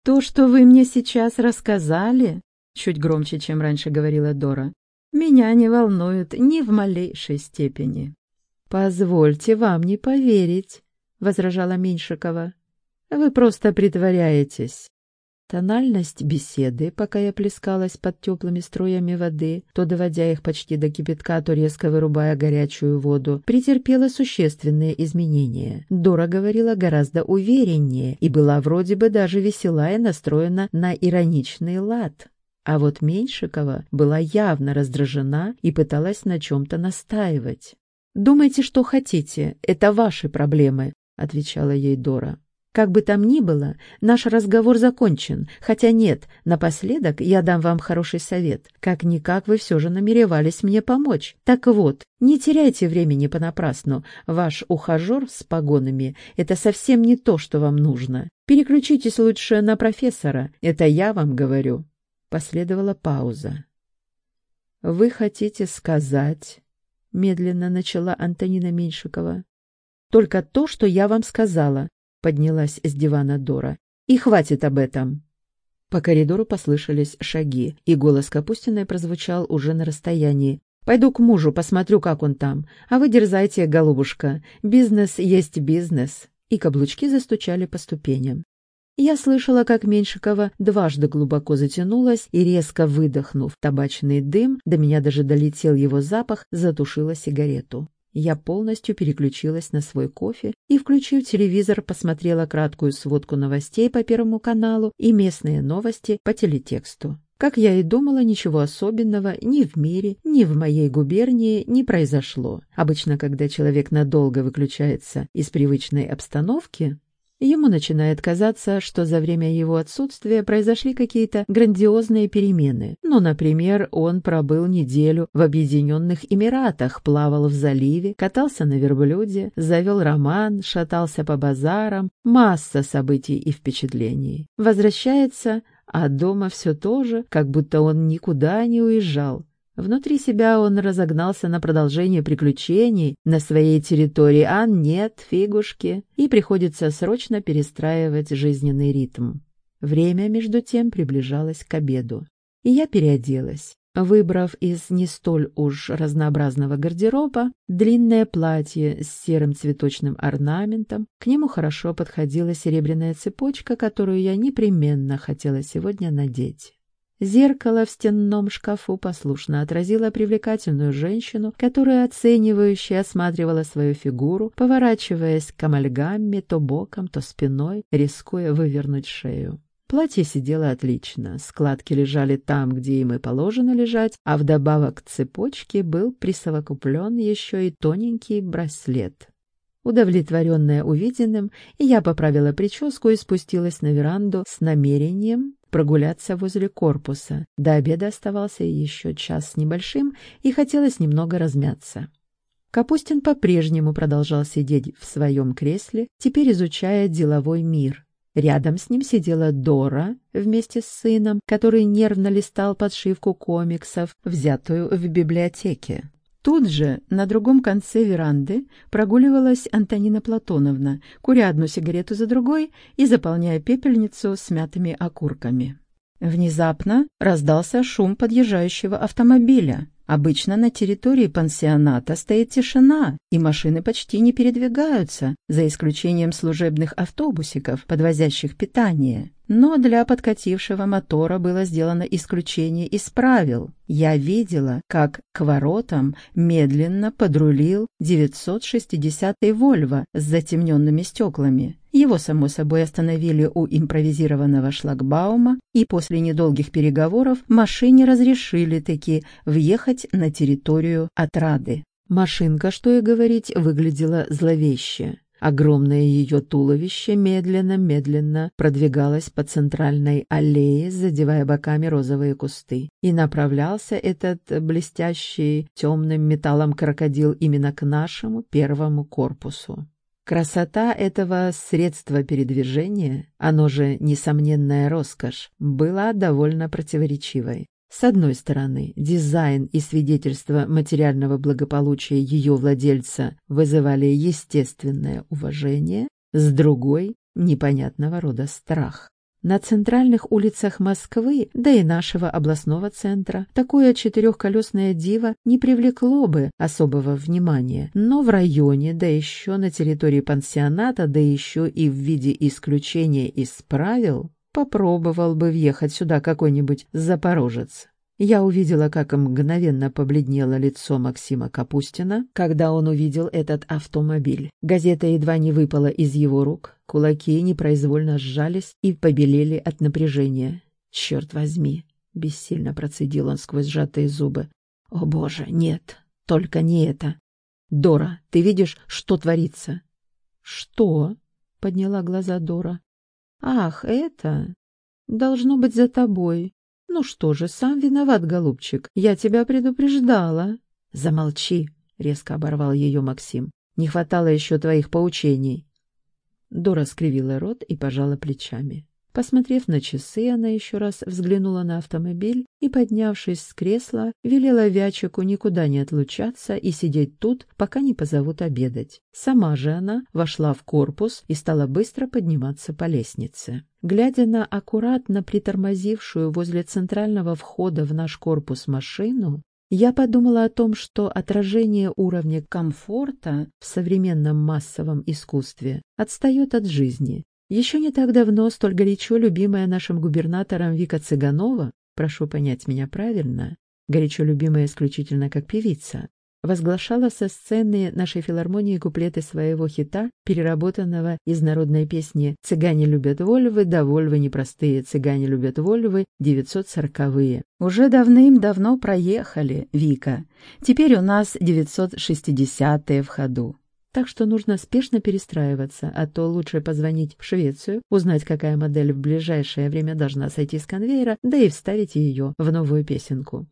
«То, что вы мне сейчас рассказали», — чуть громче, чем раньше говорила Дора, — «меня не волнует ни в малейшей степени». «Позвольте вам не поверить», — возражала Меньшикова. Вы просто притворяетесь. Тональность беседы, пока я плескалась под теплыми струями воды, то доводя их почти до кипятка, то резко вырубая горячую воду, претерпела существенные изменения. Дора говорила гораздо увереннее и была вроде бы даже весела и настроена на ироничный лад. А вот Меньшикова была явно раздражена и пыталась на чем-то настаивать. «Думайте, что хотите, это ваши проблемы», — отвечала ей Дора. Как бы там ни было, наш разговор закончен, хотя нет, напоследок я дам вам хороший совет. Как-никак вы все же намеревались мне помочь. Так вот, не теряйте времени понапрасну. Ваш ухажер с погонами — это совсем не то, что вам нужно. Переключитесь лучше на профессора, это я вам говорю. Последовала пауза. «Вы хотите сказать...» — медленно начала Антонина Меньшикова. «Только то, что я вам сказала. — поднялась с дивана Дора. «И хватит об этом!» По коридору послышались шаги, и голос Капустиной прозвучал уже на расстоянии. «Пойду к мужу, посмотрю, как он там. А вы дерзайте, голубушка. Бизнес есть бизнес». И каблучки застучали по ступеням. Я слышала, как Меньшикова дважды глубоко затянулась и, резко выдохнув табачный дым, до меня даже долетел его запах, затушила сигарету. Я полностью переключилась на свой кофе и, включив телевизор, посмотрела краткую сводку новостей по Первому каналу и местные новости по телетексту. Как я и думала, ничего особенного ни в мире, ни в моей губернии не произошло. Обычно, когда человек надолго выключается из привычной обстановки, Ему начинает казаться, что за время его отсутствия произошли какие-то грандиозные перемены. Ну, например, он пробыл неделю в Объединенных Эмиратах, плавал в заливе, катался на верблюде, завел роман, шатался по базарам, масса событий и впечатлений. Возвращается, а дома все то же, как будто он никуда не уезжал. Внутри себя он разогнался на продолжение приключений на своей территории, а нет, фигушки, и приходится срочно перестраивать жизненный ритм. Время, между тем, приближалось к обеду. И я переоделась, выбрав из не столь уж разнообразного гардероба длинное платье с серым цветочным орнаментом. К нему хорошо подходила серебряная цепочка, которую я непременно хотела сегодня надеть. Зеркало в стенном шкафу послушно отразило привлекательную женщину, которая оценивающе осматривала свою фигуру, поворачиваясь к амальгамме то боком, то спиной, рискуя вывернуть шею. Платье сидело отлично, складки лежали там, где им и положено лежать, а вдобавок к цепочке был присовокуплен еще и тоненький браслет. Удовлетворенная увиденным, я поправила прическу и спустилась на веранду с намерением прогуляться возле корпуса. До обеда оставался еще час с небольшим, и хотелось немного размяться. Капустин по-прежнему продолжал сидеть в своем кресле, теперь изучая деловой мир. Рядом с ним сидела Дора вместе с сыном, который нервно листал подшивку комиксов, взятую в библиотеке. Тут же, на другом конце веранды, прогуливалась Антонина Платоновна, куря одну сигарету за другой и заполняя пепельницу смятыми окурками. Внезапно раздался шум подъезжающего автомобиля, Обычно на территории пансионата стоит тишина, и машины почти не передвигаются, за исключением служебных автобусиков, подвозящих питание. Но для подкатившего мотора было сделано исключение из правил. Я видела, как к воротам медленно подрулил 960-й «Вольво» с затемненными стеклами. Его, само собой, остановили у импровизированного шлагбаума, и после недолгих переговоров машине разрешили таки въехать на территорию отрады. Машинка, что и говорить, выглядела зловеще. Огромное ее туловище медленно-медленно продвигалось по центральной аллее, задевая боками розовые кусты. И направлялся этот блестящий темным металлом крокодил именно к нашему первому корпусу. Красота этого средства передвижения, оно же несомненная роскошь, была довольно противоречивой. С одной стороны, дизайн и свидетельство материального благополучия ее владельца вызывали естественное уважение, с другой — непонятного рода страх. На центральных улицах Москвы, да и нашего областного центра, такое четырехколесное диво не привлекло бы особого внимания, но в районе, да еще на территории пансионата, да еще и в виде исключения из правил, попробовал бы въехать сюда какой-нибудь запорожец. Я увидела, как мгновенно побледнело лицо Максима Капустина, когда он увидел этот автомобиль. Газета едва не выпала из его рук, кулаки непроизвольно сжались и побелели от напряжения. «Черт возьми!» — бессильно процедил он сквозь сжатые зубы. «О боже, нет, только не это! Дора, ты видишь, что творится?» «Что?» — подняла глаза Дора. «Ах, это! Должно быть за тобой. «Ну что же, сам виноват, голубчик. Я тебя предупреждала». «Замолчи», — резко оборвал ее Максим. «Не хватало еще твоих поучений». Дора скривила рот и пожала плечами. Посмотрев на часы, она еще раз взглянула на автомобиль и, поднявшись с кресла, велела Вячику никуда не отлучаться и сидеть тут, пока не позовут обедать. Сама же она вошла в корпус и стала быстро подниматься по лестнице. Глядя на аккуратно притормозившую возле центрального входа в наш корпус машину, я подумала о том, что отражение уровня комфорта в современном массовом искусстве отстает от жизни, еще не так давно столь горячо любимая нашим губернатором Вика Цыганова, прошу понять меня правильно, горячо любимая исключительно как певица, возглашала со сцены нашей филармонии куплеты своего хита, переработанного из народной песни «Цыгане любят вольвы, да вольвы непростые, цыгане любят вольвы, 940-е». Уже давным-давно проехали, Вика. Теперь у нас 960-е в ходу. Так что нужно спешно перестраиваться, а то лучше позвонить в Швецию, узнать, какая модель в ближайшее время должна сойти с конвейера, да и вставить ее в новую песенку.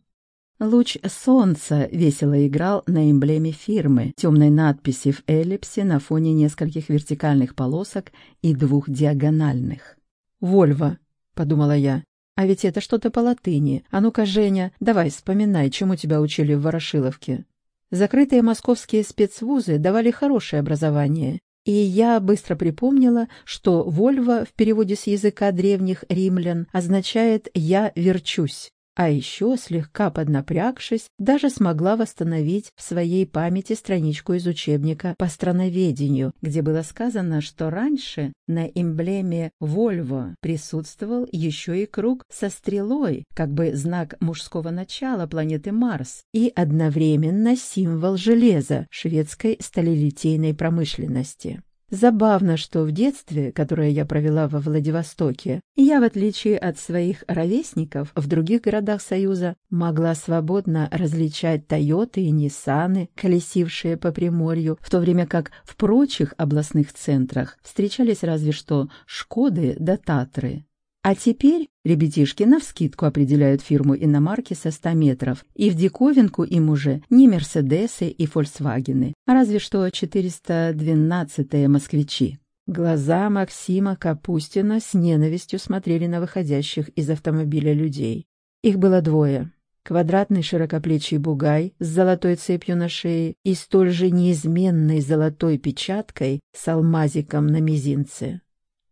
Луч солнца весело играл на эмблеме фирмы, темной надписи в эллипсе на фоне нескольких вертикальных полосок и двух диагональных. «Вольво», — подумала я, — «а ведь это что-то по латыни. А ну-ка, Женя, давай вспоминай, чему тебя учили в Ворошиловке». Закрытые московские спецвузы давали хорошее образование, и я быстро припомнила, что «Вольво» в переводе с языка древних римлян означает «я верчусь». А еще, слегка поднапрягшись, даже смогла восстановить в своей памяти страничку из учебника по страноведению, где было сказано, что раньше на эмблеме «Вольво» присутствовал еще и круг со стрелой, как бы знак мужского начала планеты Марс, и одновременно символ железа шведской сталелитейной промышленности. Забавно, что в детстве, которое я провела во Владивостоке, я, в отличие от своих ровесников в других городах Союза, могла свободно различать Тойоты и Ниссаны, колесившие по Приморью, в то время как в прочих областных центрах встречались разве что Шкоды да Татры. А теперь ребятишки навскидку определяют фирму иномарки со 100 метров, и в диковинку им уже не Мерседесы и Фольксвагены, а разве что 412-е москвичи. Глаза Максима Капустина с ненавистью смотрели на выходящих из автомобиля людей. Их было двое. Квадратный широкоплечий бугай с золотой цепью на шее и столь же неизменной золотой печаткой с алмазиком на мизинце.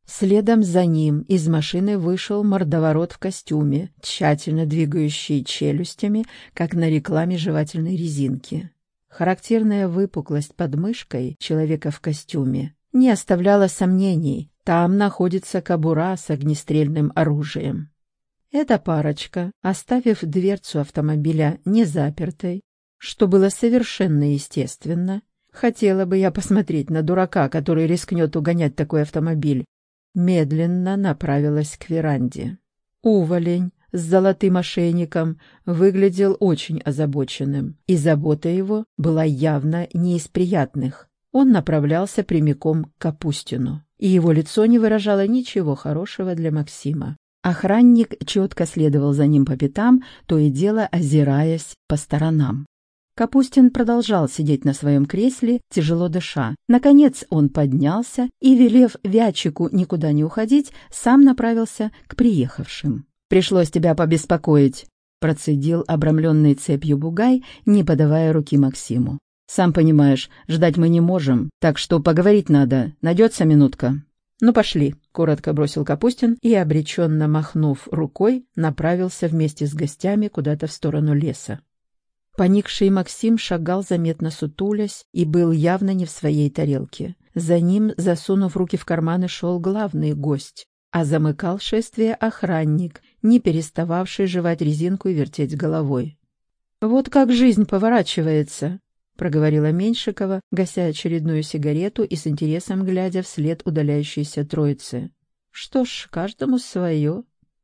Следом за ним из машины вышел мордоворот в костюме, тщательно двигающий челюстями, как на рекламе жевательной резинки. Характерная выпуклость под мышкой человека в костюме не оставляла сомнений, там находится кобура с огнестрельным оружием. Эта парочка, оставив дверцу автомобиля незапертой, что было совершенно естественно, хотела бы я посмотреть на дурака, который рискнет угонять такой автомобиль, медленно направилась к веранде. Уволень с золотым ошейником выглядел очень озабоченным, и забота его была явно не из приятных. Он направлялся прямиком к Капустину, и его лицо не выражало ничего хорошего для Максима. Охранник четко следовал за ним по пятам, то и дело озираясь по сторонам. Капустин продолжал сидеть на своем кресле, тяжело дыша. Наконец он поднялся и, велев Вячику никуда не уходить, сам направился к приехавшим. «Пришлось тебя побеспокоить», — процедил обрамленный цепью бугай, не подавая руки Максиму. «Сам понимаешь, ждать мы не можем, так что поговорить надо. Найдется минутка?» «Ну, пошли», — коротко бросил Капустин и, обреченно махнув рукой, направился вместе с гостями куда-то в сторону леса. Поникший Максим шагал заметно сутулясь и был явно не в своей тарелке. За ним, засунув руки в карманы, шел главный гость, а замыкал шествие охранник, не перестававший жевать резинку и вертеть головой. «Вот как жизнь поворачивается», — проговорила Меньшикова, гася очередную сигарету и с интересом глядя вслед удаляющейся троицы. «Что ж, каждому свое.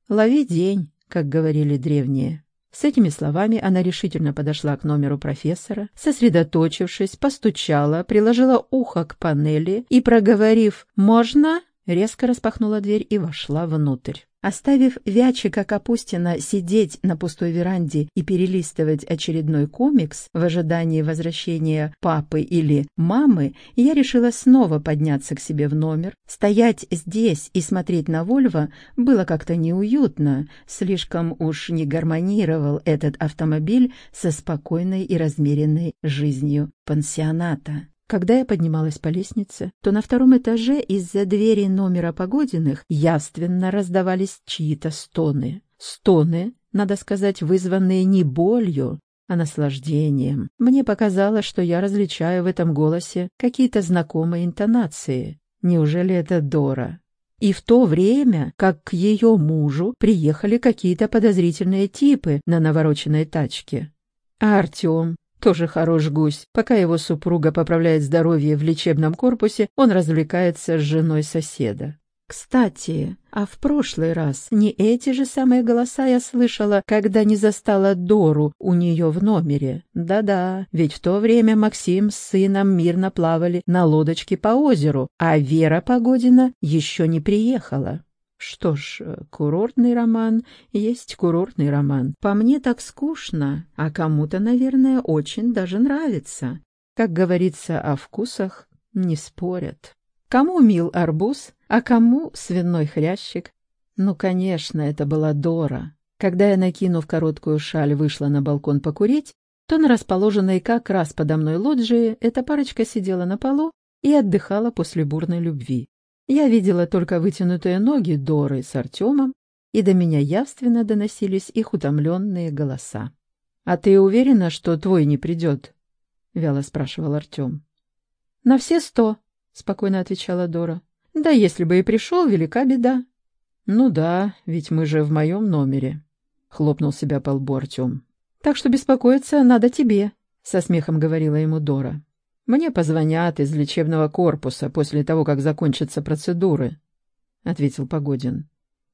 Лови день», как говорили древние. С этими словами она решительно подошла к номеру профессора, сосредоточившись, постучала, приложила ухо к панели и, проговорив «Можно?», резко распахнула дверь и вошла внутрь. Оставив Вячика Капустина сидеть на пустой веранде и перелистывать очередной комикс в ожидании возвращения папы или мамы, я решила снова подняться к себе в номер. Стоять здесь и смотреть на Вольво было как-то неуютно, слишком уж не гармонировал этот автомобиль со спокойной и размеренной жизнью пансионата. Когда я поднималась по лестнице, то на втором этаже из-за двери номера Погодиных явственно раздавались чьи-то стоны. Стоны, надо сказать, вызванные не болью, а наслаждением. Мне показалось, что я различаю в этом голосе какие-то знакомые интонации. Неужели это Дора? И в то время, как к ее мужу приехали какие-то подозрительные типы на навороченной тачке. А Артем? Тоже хорош гусь. Пока его супруга поправляет здоровье в лечебном корпусе, он развлекается с женой соседа. Кстати, а в прошлый раз не эти же самые голоса я слышала, когда не застала Дору у нее в номере. Да-да, ведь в то время Максим с сыном мирно плавали на лодочке по озеру, а Вера Погодина еще не приехала. Что ж, курортный роман есть курортный роман. По мне так скучно, а кому-то, наверное, очень даже нравится. Как говорится, о вкусах не спорят. Кому мил арбуз, а кому свиной хрящик? Ну, конечно, это была Дора. Когда я, накинув короткую шаль, вышла на балкон покурить, то на расположенной как раз подо мной лоджии эта парочка сидела на полу и отдыхала после бурной любви. Я видела только вытянутые ноги Доры с Артемом, и до меня явственно доносились их утомленные голоса. — А ты уверена, что твой не придет? — вяло спрашивал Артем. — На все сто, — спокойно отвечала Дора. — Да если бы и пришел, велика беда. — Ну да, ведь мы же в моем номере, — хлопнул себя по лбу Артем. — Так что беспокоиться надо тебе, — со смехом говорила ему Дора. «Мне позвонят из лечебного корпуса после того, как закончатся процедуры», — ответил Погодин.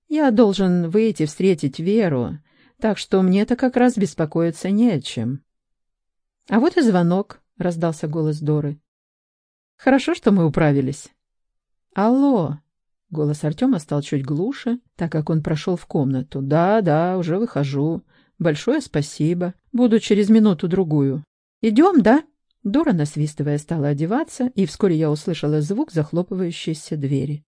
«Я должен выйти встретить Веру, так что мне-то как раз беспокоиться не о чем». «А вот и звонок», — раздался голос Доры. «Хорошо, что мы управились». «Алло!» — голос Артема стал чуть глуше, так как он прошел в комнату. «Да, да, уже выхожу. Большое спасибо. Буду через минуту-другую. Идем, да?» Дора, насвистывая, стала одеваться, и вскоре я услышала звук захлопывающейся двери.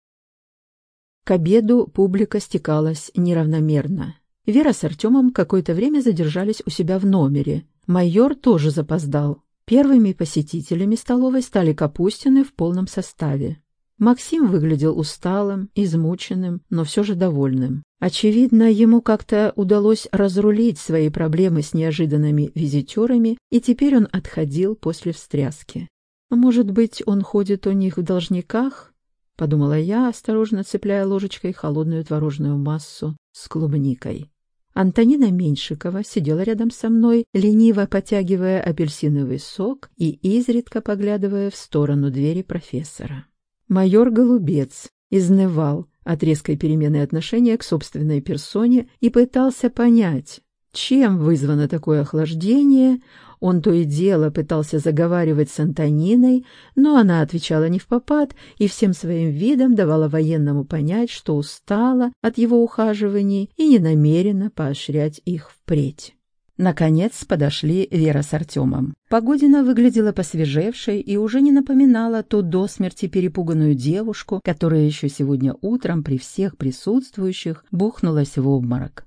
К обеду публика стекалась неравномерно. Вера с Артемом какое-то время задержались у себя в номере. Майор тоже запоздал. Первыми посетителями столовой стали Капустины в полном составе. Максим выглядел усталым, измученным, но все же довольным. Очевидно, ему как-то удалось разрулить свои проблемы с неожиданными визитерами, и теперь он отходил после встряски. «Может быть, он ходит у них в должниках?» — подумала я, осторожно цепляя ложечкой холодную творожную массу с клубникой. Антонина Меньшикова сидела рядом со мной, лениво потягивая апельсиновый сок и изредка поглядывая в сторону двери профессора. Майор Голубец изнывал от резкой перемены отношения к собственной персоне и пытался понять, чем вызвано такое охлаждение. Он то и дело пытался заговаривать с Антониной, но она отвечала не в попад и всем своим видом давала военному понять, что устала от его ухаживаний и не намерена поощрять их впредь. Наконец подошли Вера с Артемом. Погодина выглядела посвежевшей и уже не напоминала ту до смерти перепуганную девушку, которая еще сегодня утром при всех присутствующих бухнулась в обморок.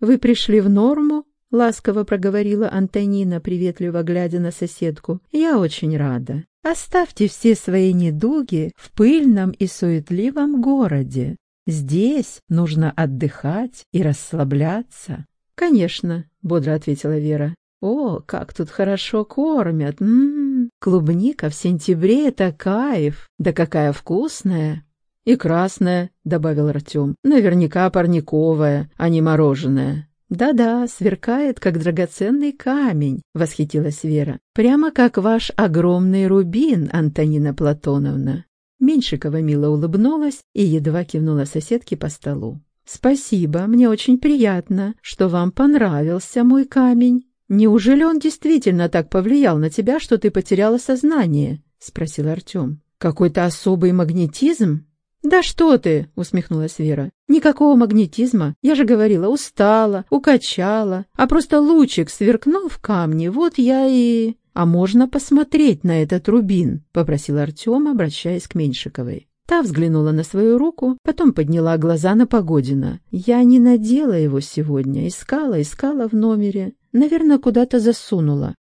«Вы пришли в норму?» — ласково проговорила Антонина, приветливо глядя на соседку. «Я очень рада. Оставьте все свои недуги в пыльном и суетливом городе. Здесь нужно отдыхать и расслабляться». «Конечно», — бодро ответила Вера. «О, как тут хорошо кормят! М -м -м. Клубника в сентябре — это кайф! Да какая вкусная!» «И красная», — добавил Артем. «Наверняка парниковая, а не мороженое». «Да-да, сверкает, как драгоценный камень», — восхитилась Вера. «Прямо как ваш огромный рубин, Антонина Платоновна». Меньшикова мило улыбнулась и едва кивнула соседке по столу. «Спасибо, мне очень приятно, что вам понравился мой камень. Неужели он действительно так повлиял на тебя, что ты потеряла сознание?» — спросил Артем. «Какой-то особый магнетизм?» «Да что ты!» — усмехнулась Вера. «Никакого магнетизма. Я же говорила, устала, укачала. А просто лучик сверкнул в камне, вот я и...» «А можно посмотреть на этот рубин?» — попросил Артем, обращаясь к Меньшиковой. Та взглянула на свою руку, потом подняла глаза на Погодина. «Я не надела его сегодня. Искала, искала в номере. Наверное, куда-то засунула».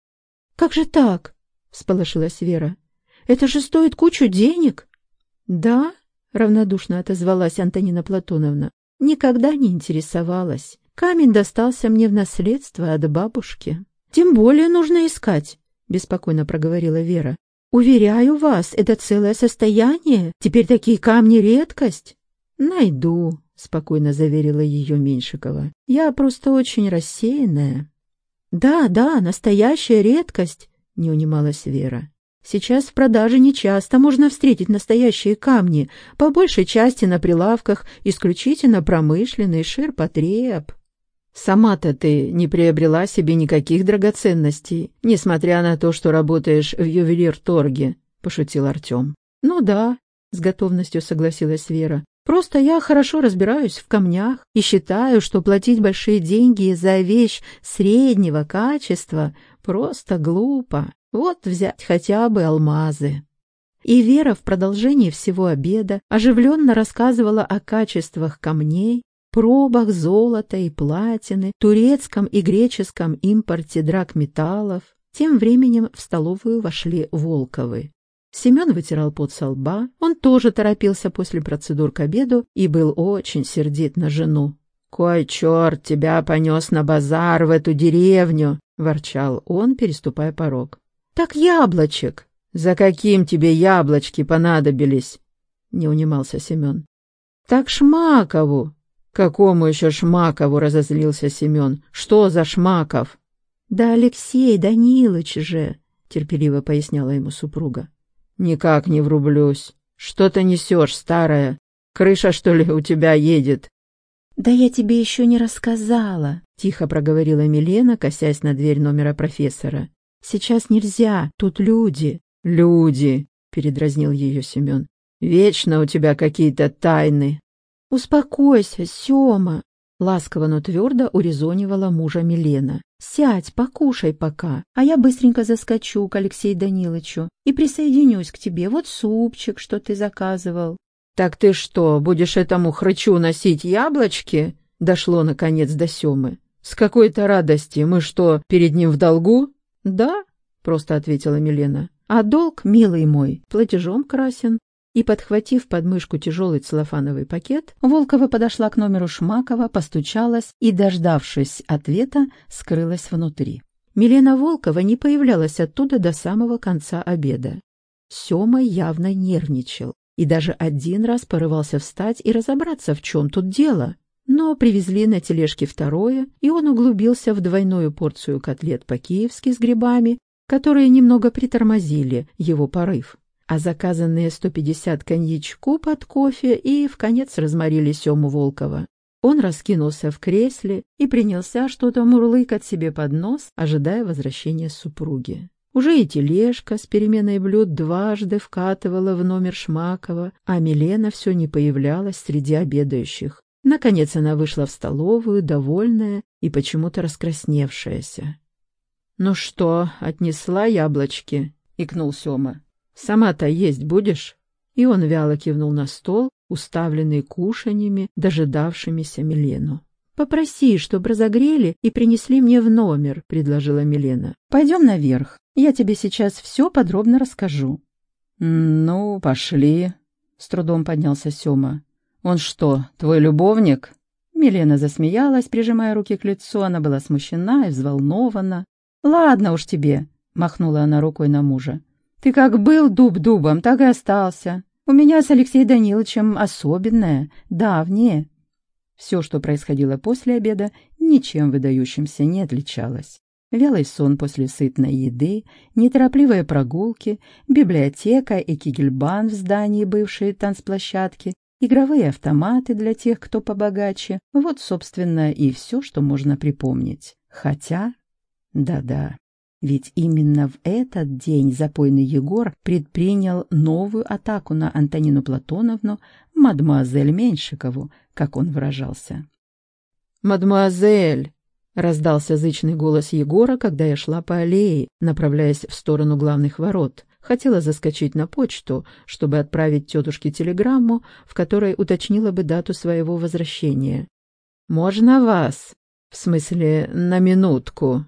«Как же так?» — всполошилась Вера. «Это же стоит кучу денег». «Да?» — равнодушно отозвалась Антонина Платоновна. «Никогда не интересовалась. Камень достался мне в наследство от бабушки». «Тем более нужно искать», — беспокойно проговорила Вера. «Уверяю вас, это целое состояние. Теперь такие камни — редкость». «Найду», — спокойно заверила ее Меньшикова. «Я просто очень рассеянная». «Да, да, настоящая редкость», — не унималась Вера. «Сейчас в продаже нечасто можно встретить настоящие камни, по большей части на прилавках исключительно промышленный ширпотреб». Сама-то ты не приобрела себе никаких драгоценностей, несмотря на то, что работаешь в ювелир-торге, — пошутил Артем. — Ну да, — с готовностью согласилась Вера. Просто я хорошо разбираюсь в камнях и считаю, что платить большие деньги за вещь среднего качества просто глупо. Вот взять хотя бы алмазы. И Вера в продолжении всего обеда оживленно рассказывала о качествах камней, пробах золота и платины, турецком и греческом импорте драгметаллов. Тем временем в столовую вошли Волковы. Семен вытирал пот со лба, он тоже торопился после процедур к обеду и был очень сердит на жену. «Кой черт тебя понес на базар в эту деревню!» — ворчал он, переступая порог. «Так яблочек!» «За каким тебе яблочки понадобились?» — не унимался Семен. «Так Шмакову!» «Какому еще Шмакову?» — разозлился Семен. «Что за Шмаков?» «Да Алексей Данилович же!» — терпеливо поясняла ему супруга. «Никак не врублюсь. Что ты несешь, старая? Крыша, что ли, у тебя едет?» «Да я тебе еще не рассказала», — тихо проговорила Милена, косясь на дверь номера профессора. «Сейчас нельзя, тут люди». «Люди», — передразнил ее Семен. «Вечно у тебя какие-то тайны». «Успокойся, Сёма!» — ласково, но твердо урезонивала мужа Милена. «Сядь, покушай пока, а я быстренько заскочу к Алексею Даниловичу и присоединюсь к тебе. Вот супчик, что ты заказывал». «Так ты что, будешь этому хрычу носить яблочки?» — дошло, наконец, до Семы. «С какой-то радости. Мы что, перед ним в долгу?» «Да», — просто ответила Милена. «А долг, милый мой, платежом красен. И, подхватив подмышку тяжелый целлофановый пакет, Волкова подошла к номеру Шмакова, постучалась и, дождавшись ответа, скрылась внутри. Милена Волкова не появлялась оттуда до самого конца обеда. Сёма явно нервничал и даже один раз порывался встать и разобраться, в чем тут дело. Но привезли на тележке второе, и он углубился в двойную порцию котлет по-киевски с грибами, которые немного притормозили его порыв. А заказанные 150 коньячку под кофе и в конец разморили Сему Волкова. Он раскинулся в кресле и принялся что-то мурлыкать себе под нос, ожидая возвращения супруги. Уже и тележка с переменой блюд дважды вкатывала в номер Шмакова, а Милена все не появлялась среди обедающих. Наконец она вышла в столовую, довольная и почему-то раскрасневшаяся. — Ну что, отнесла яблочки? — икнул Сема. — Сама-то есть будешь? И он вяло кивнул на стол, уставленный кушаньями, дожидавшимися Милену. «Попроси, чтобы разогрели и принесли мне в номер», — предложила Милена. «Пойдем наверх. Я тебе сейчас все подробно расскажу». «Ну, пошли», — с трудом поднялся Сёма. «Он что, твой любовник?» Милена засмеялась, прижимая руки к лицу. Она была смущена и взволнована. «Ладно уж тебе», — махнула она рукой на мужа. «Ты как был дуб дубом, так и остался. У меня с Алексеем Даниловичем особенное, давнее. Все, что происходило после обеда, ничем выдающимся не отличалось. Вялый сон после сытной еды, неторопливые прогулки, библиотека и кигельбан в здании бывшей танцплощадки, игровые автоматы для тех, кто побогаче. Вот, собственно, и все, что можно припомнить. Хотя... Да-да, ведь именно в этот день запойный Егор предпринял новую атаку на Антонину Платоновну, мадемуазель Меньшикову, как он выражался. «Мадемуазель!» — раздался зычный голос Егора, когда я шла по аллее, направляясь в сторону главных ворот. Хотела заскочить на почту, чтобы отправить тетушке телеграмму, в которой уточнила бы дату своего возвращения. «Можно вас? В смысле, на минутку?»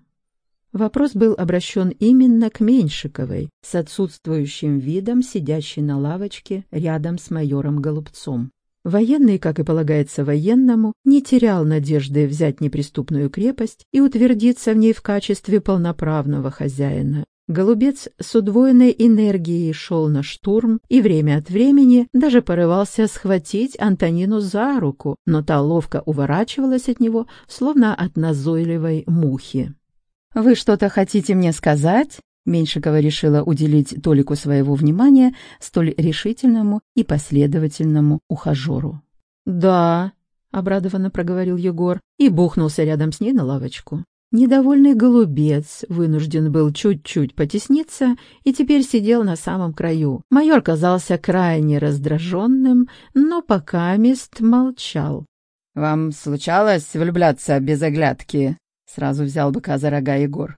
Вопрос был обращен именно к Меньшиковой, с отсутствующим видом, сидящей на лавочке рядом с майором Голубцом. Военный, как и полагается военному, не терял надежды взять неприступную крепость и утвердиться в ней в качестве полноправного хозяина. Голубец с удвоенной энергией шел на штурм и время от времени даже порывался схватить Антонину за руку, но та ловко уворачивалась от него, словно от назойливой мухи. «Вы что-то хотите мне сказать?» Меньшикова решила уделить Толику своего внимания столь решительному и последовательному ухажеру. «Да», — обрадованно проговорил Егор и бухнулся рядом с ней на лавочку. Недовольный голубец вынужден был чуть-чуть потесниться и теперь сидел на самом краю. Майор казался крайне раздраженным, но пока мест молчал. «Вам случалось влюбляться без оглядки?» Сразу взял быка за рога Егор.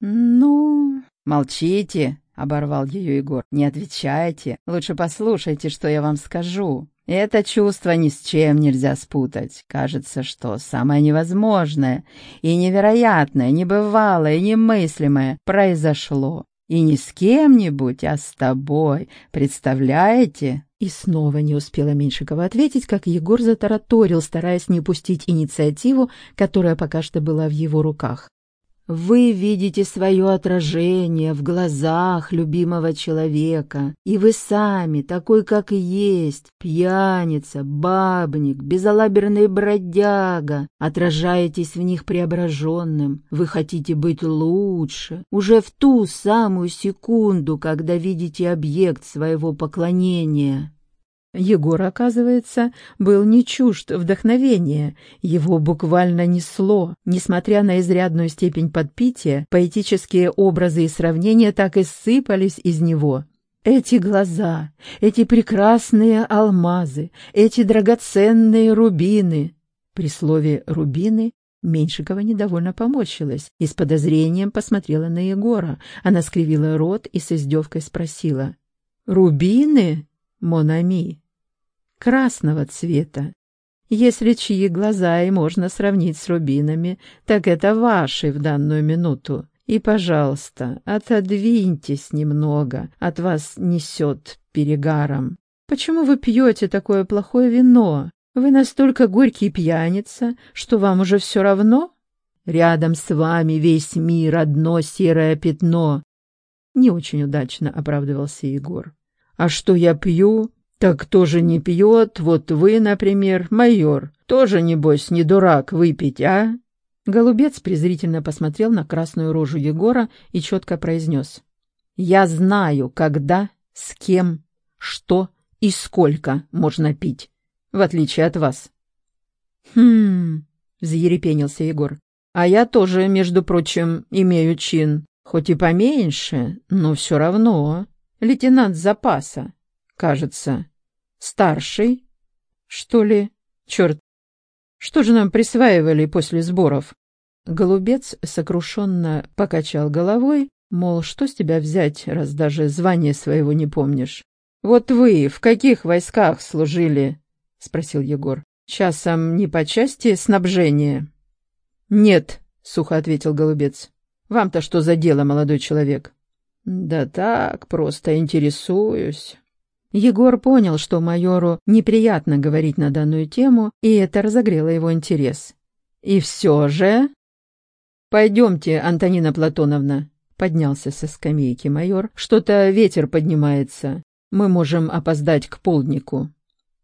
«Ну...» «Молчите!» — оборвал ее Егор. «Не отвечайте. Лучше послушайте, что я вам скажу. Это чувство ни с чем нельзя спутать. Кажется, что самое невозможное и невероятное, небывалое, немыслимое произошло. И не с кем-нибудь, а с тобой. Представляете?» И снова не успела Меньшикова ответить, как Егор затараторил, стараясь не упустить инициативу, которая пока что была в его руках. Вы видите свое отражение в глазах любимого человека, и вы сами, такой, как и есть, пьяница, бабник, безалаберный бродяга, отражаетесь в них преображенным. Вы хотите быть лучше, уже в ту самую секунду, когда видите объект своего поклонения. Егор, оказывается, был не чужд вдохновения, его буквально несло. Несмотря на изрядную степень подпития, поэтические образы и сравнения так и сыпались из него. Эти глаза, эти прекрасные алмазы, эти драгоценные рубины. При слове «рубины» Меньшикова недовольно поморщилась и с подозрением посмотрела на Егора. Она скривила рот и с издевкой спросила. «Рубины, Монами?» Красного цвета. Если чьи глаза и можно сравнить с рубинами, так это ваши в данную минуту. И, пожалуйста, отодвиньтесь немного, от вас несет перегаром. Почему вы пьете такое плохое вино? Вы настолько горький пьяница, что вам уже все равно? Рядом с вами весь мир — одно серое пятно. Не очень удачно оправдывался Егор. А что я пью? Так кто же не пьет? Вот вы, например, майор. Тоже, небось, не дурак выпить, а? Голубец презрительно посмотрел на красную рожу Егора и четко произнес. «Я знаю, когда, с кем, что и сколько можно пить, в отличие от вас». «Хм...» — взъерепенился Егор. «А я тоже, между прочим, имею чин, хоть и поменьше, но все равно. Лейтенант запаса, кажется. Старший, что ли? Черт, что же нам присваивали после сборов? Голубец сокрушенно покачал головой, мол, что с тебя взять, раз даже звание своего не помнишь. «Вот вы в каких войсках служили?» — спросил Егор. «Часом не по части снабжения?» «Нет», — сухо ответил Голубец. «Вам-то что за дело, молодой человек?» «Да так, просто интересуюсь». Егор понял, что майору неприятно говорить на данную тему, и это разогрело его интерес. «И все же...» «Пойдемте, Антонина Платоновна», — поднялся со скамейки майор. «Что-то ветер поднимается. Мы можем опоздать к полднику».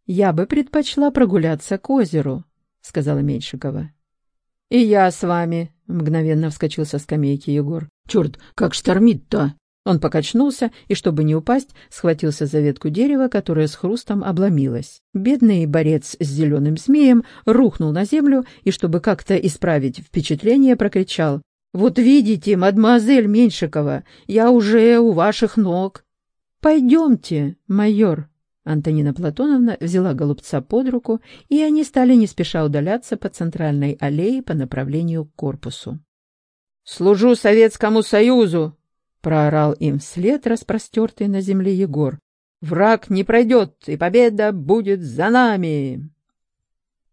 «Я бы предпочла прогуляться к озеру», — сказала Меньшикова. «И я с вами», — мгновенно вскочил со скамейки Егор. «Черт, как штормит-то!» Он покачнулся и, чтобы не упасть, схватился за ветку дерева, которая с хрустом обломилась. Бедный борец с зеленым змеем рухнул на землю и, чтобы как-то исправить впечатление, прокричал. «Вот видите, мадемуазель Меньшикова, я уже у ваших ног». «Пойдемте, майор». Антонина Платоновна взяла голубца под руку, и они стали не спеша удаляться по центральной аллее по направлению к корпусу. «Служу Советскому Союзу!» Проорал им вслед распростертый на земле Егор. «Враг не пройдет, и победа будет за нами!»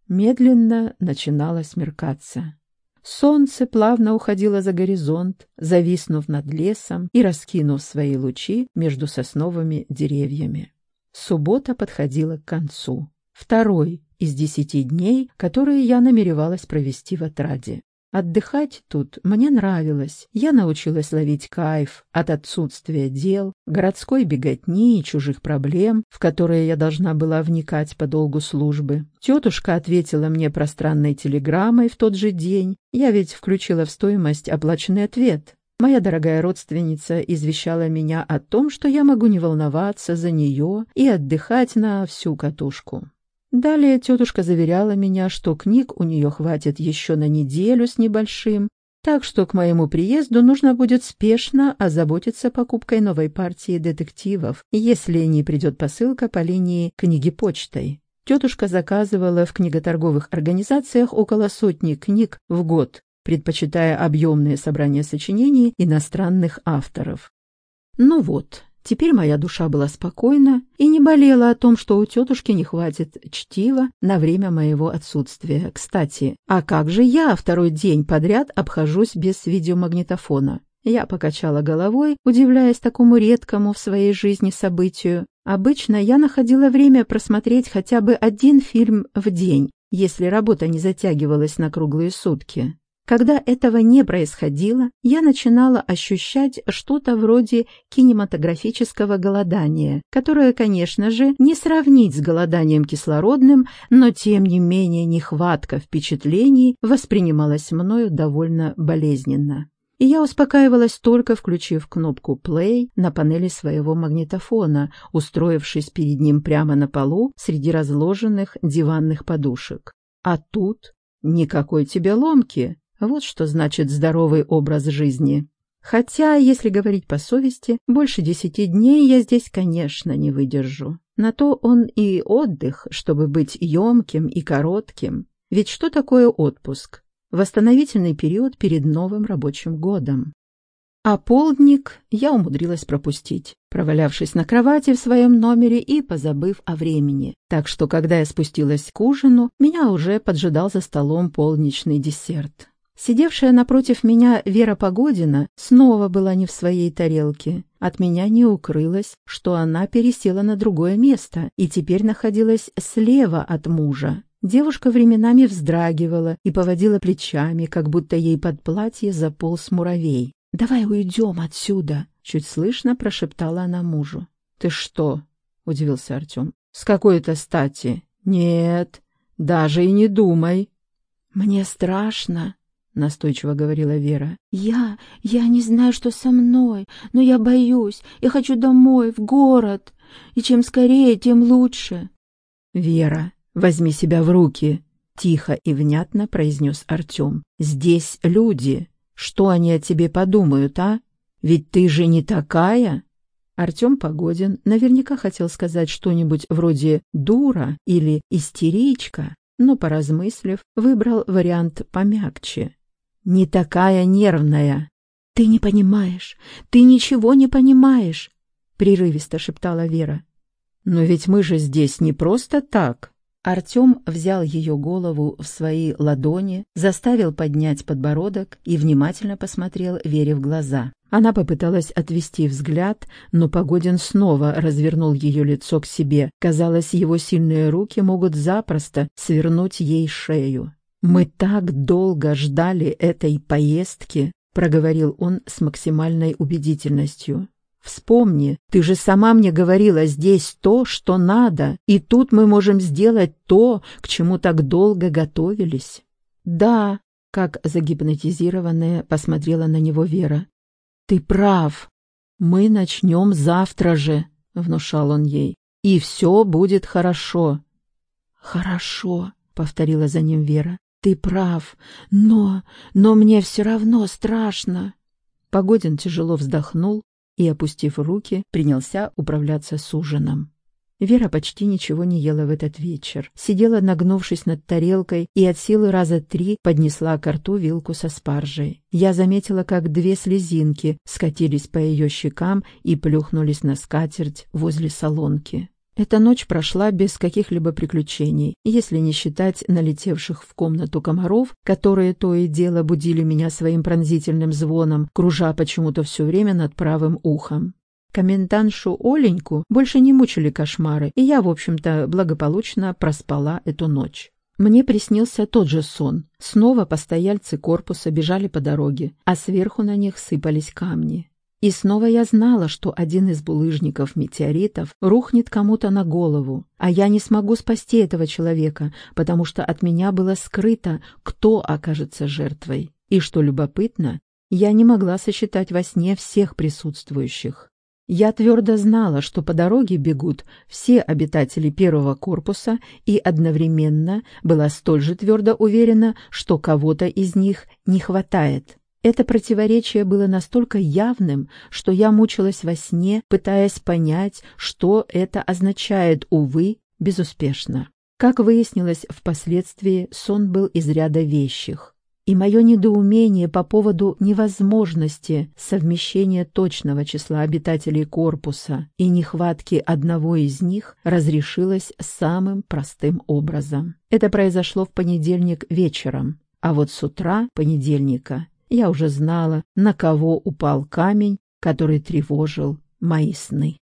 Медленно начинало смеркаться. Солнце плавно уходило за горизонт, зависнув над лесом и раскинув свои лучи между сосновыми деревьями. Суббота подходила к концу. Второй из десяти дней, которые я намеревалась провести в отраде. Отдыхать тут мне нравилось. Я научилась ловить кайф от отсутствия дел, городской беготни и чужих проблем, в которые я должна была вникать по долгу службы. Тетушка ответила мне пространной телеграммой в тот же день. Я ведь включила в стоимость оплаченный ответ. Моя дорогая родственница извещала меня о том, что я могу не волноваться за нее и отдыхать на всю катушку. Далее тетушка заверяла меня, что книг у нее хватит еще на неделю с небольшим, так что к моему приезду нужно будет спешно озаботиться покупкой новой партии детективов, если не придет посылка по линии книги почтой. Тетушка заказывала в книготорговых организациях около сотни книг в год, предпочитая объемные собрания сочинений иностранных авторов. Ну вот, Теперь моя душа была спокойна и не болела о том, что у тетушки не хватит чтива на время моего отсутствия. Кстати, а как же я второй день подряд обхожусь без видеомагнитофона? Я покачала головой, удивляясь такому редкому в своей жизни событию. Обычно я находила время просмотреть хотя бы один фильм в день, если работа не затягивалась на круглые сутки. Когда этого не происходило, я начинала ощущать что-то вроде кинематографического голодания, которое, конечно же, не сравнить с голоданием кислородным, но тем не менее нехватка впечатлений воспринималась мною довольно болезненно. И я успокаивалась только включив кнопку «плей» на панели своего магнитофона, устроившись перед ним прямо на полу среди разложенных диванных подушек. А тут никакой тебе ломки, вот что значит здоровый образ жизни. Хотя, если говорить по совести, больше десяти дней я здесь, конечно, не выдержу. На то он и отдых, чтобы быть емким и коротким. Ведь что такое отпуск? Восстановительный период перед новым рабочим годом. А полдник я умудрилась пропустить, провалявшись на кровати в своем номере и позабыв о времени. Так что, когда я спустилась к ужину, меня уже поджидал за столом полдничный десерт. Сидевшая напротив меня Вера Погодина снова была не в своей тарелке. От меня не укрылось, что она пересела на другое место и теперь находилась слева от мужа. Девушка временами вздрагивала и поводила плечами, как будто ей под платье заполз муравей. «Давай уйдем отсюда!» — чуть слышно прошептала она мужу. «Ты что?» — удивился Артем. «С какой-то стати?» «Нет, даже и не думай». «Мне страшно», — настойчиво говорила Вера. «Я... я не знаю, что со мной, но я боюсь. Я хочу домой, в город. И чем скорее, тем лучше». «Вера, возьми себя в руки», — тихо и внятно произнес Артем. «Здесь люди. Что они о тебе подумают, а? Ведь ты же не такая!» Артем Погодин наверняка хотел сказать что-нибудь вроде «дура» или «истеричка», но, поразмыслив, выбрал вариант помягче. «Не такая нервная!» «Ты не понимаешь! Ты ничего не понимаешь!» — прерывисто шептала Вера. «Но ведь мы же здесь не просто так!» Артем взял ее голову в свои ладони, заставил поднять подбородок и внимательно посмотрел Вере в глаза. Она попыталась отвести взгляд, но Погодин снова развернул ее лицо к себе. Казалось, его сильные руки могут запросто свернуть ей шею. «Мы так долго ждали этой поездки», — проговорил он с максимальной убедительностью. Вспомни, ты же сама мне говорила здесь то, что надо, и тут мы можем сделать то, к чему так долго готовились. Да, как загипнотизированная посмотрела на него Вера. Ты прав. Мы начнем завтра же, внушал он ей, и все будет хорошо. Хорошо, повторила за ним Вера. Ты прав, но... но мне все равно страшно. Погодин тяжело вздохнул и, опустив руки, принялся управляться с ужином. Вера почти ничего не ела в этот вечер. Сидела, нагнувшись над тарелкой, и от силы раза три поднесла к рту вилку со спаржей. Я заметила, как две слезинки скатились по ее щекам и плюхнулись на скатерть возле солонки. Эта ночь прошла без каких-либо приключений, если не считать налетевших в комнату комаров, которые то и дело будили меня своим пронзительным звоном, кружа почему-то все время над правым ухом. Комендантшу Оленьку больше не мучили кошмары, и я, в общем-то, благополучно проспала эту ночь. Мне приснился тот же сон. Снова постояльцы корпуса бежали по дороге, а сверху на них сыпались камни. И снова я знала, что один из булыжников метеоритов рухнет кому-то на голову, а я не смогу спасти этого человека, потому что от меня было скрыто, кто окажется жертвой. И что любопытно, я не могла сосчитать во сне всех присутствующих. Я твердо знала, что по дороге бегут все обитатели первого корпуса, и одновременно была столь же твердо уверена, что кого-то из них не хватает. Это противоречие было настолько явным, что я мучилась во сне, пытаясь понять, что это означает, увы, безуспешно. Как выяснилось впоследствии, сон был из ряда вещих. И мое недоумение по поводу невозможности совмещения точного числа обитателей корпуса и нехватки одного из них разрешилось самым простым образом. Это произошло в понедельник вечером, а вот с утра понедельника я уже знала, на кого упал камень, который тревожил мои сны.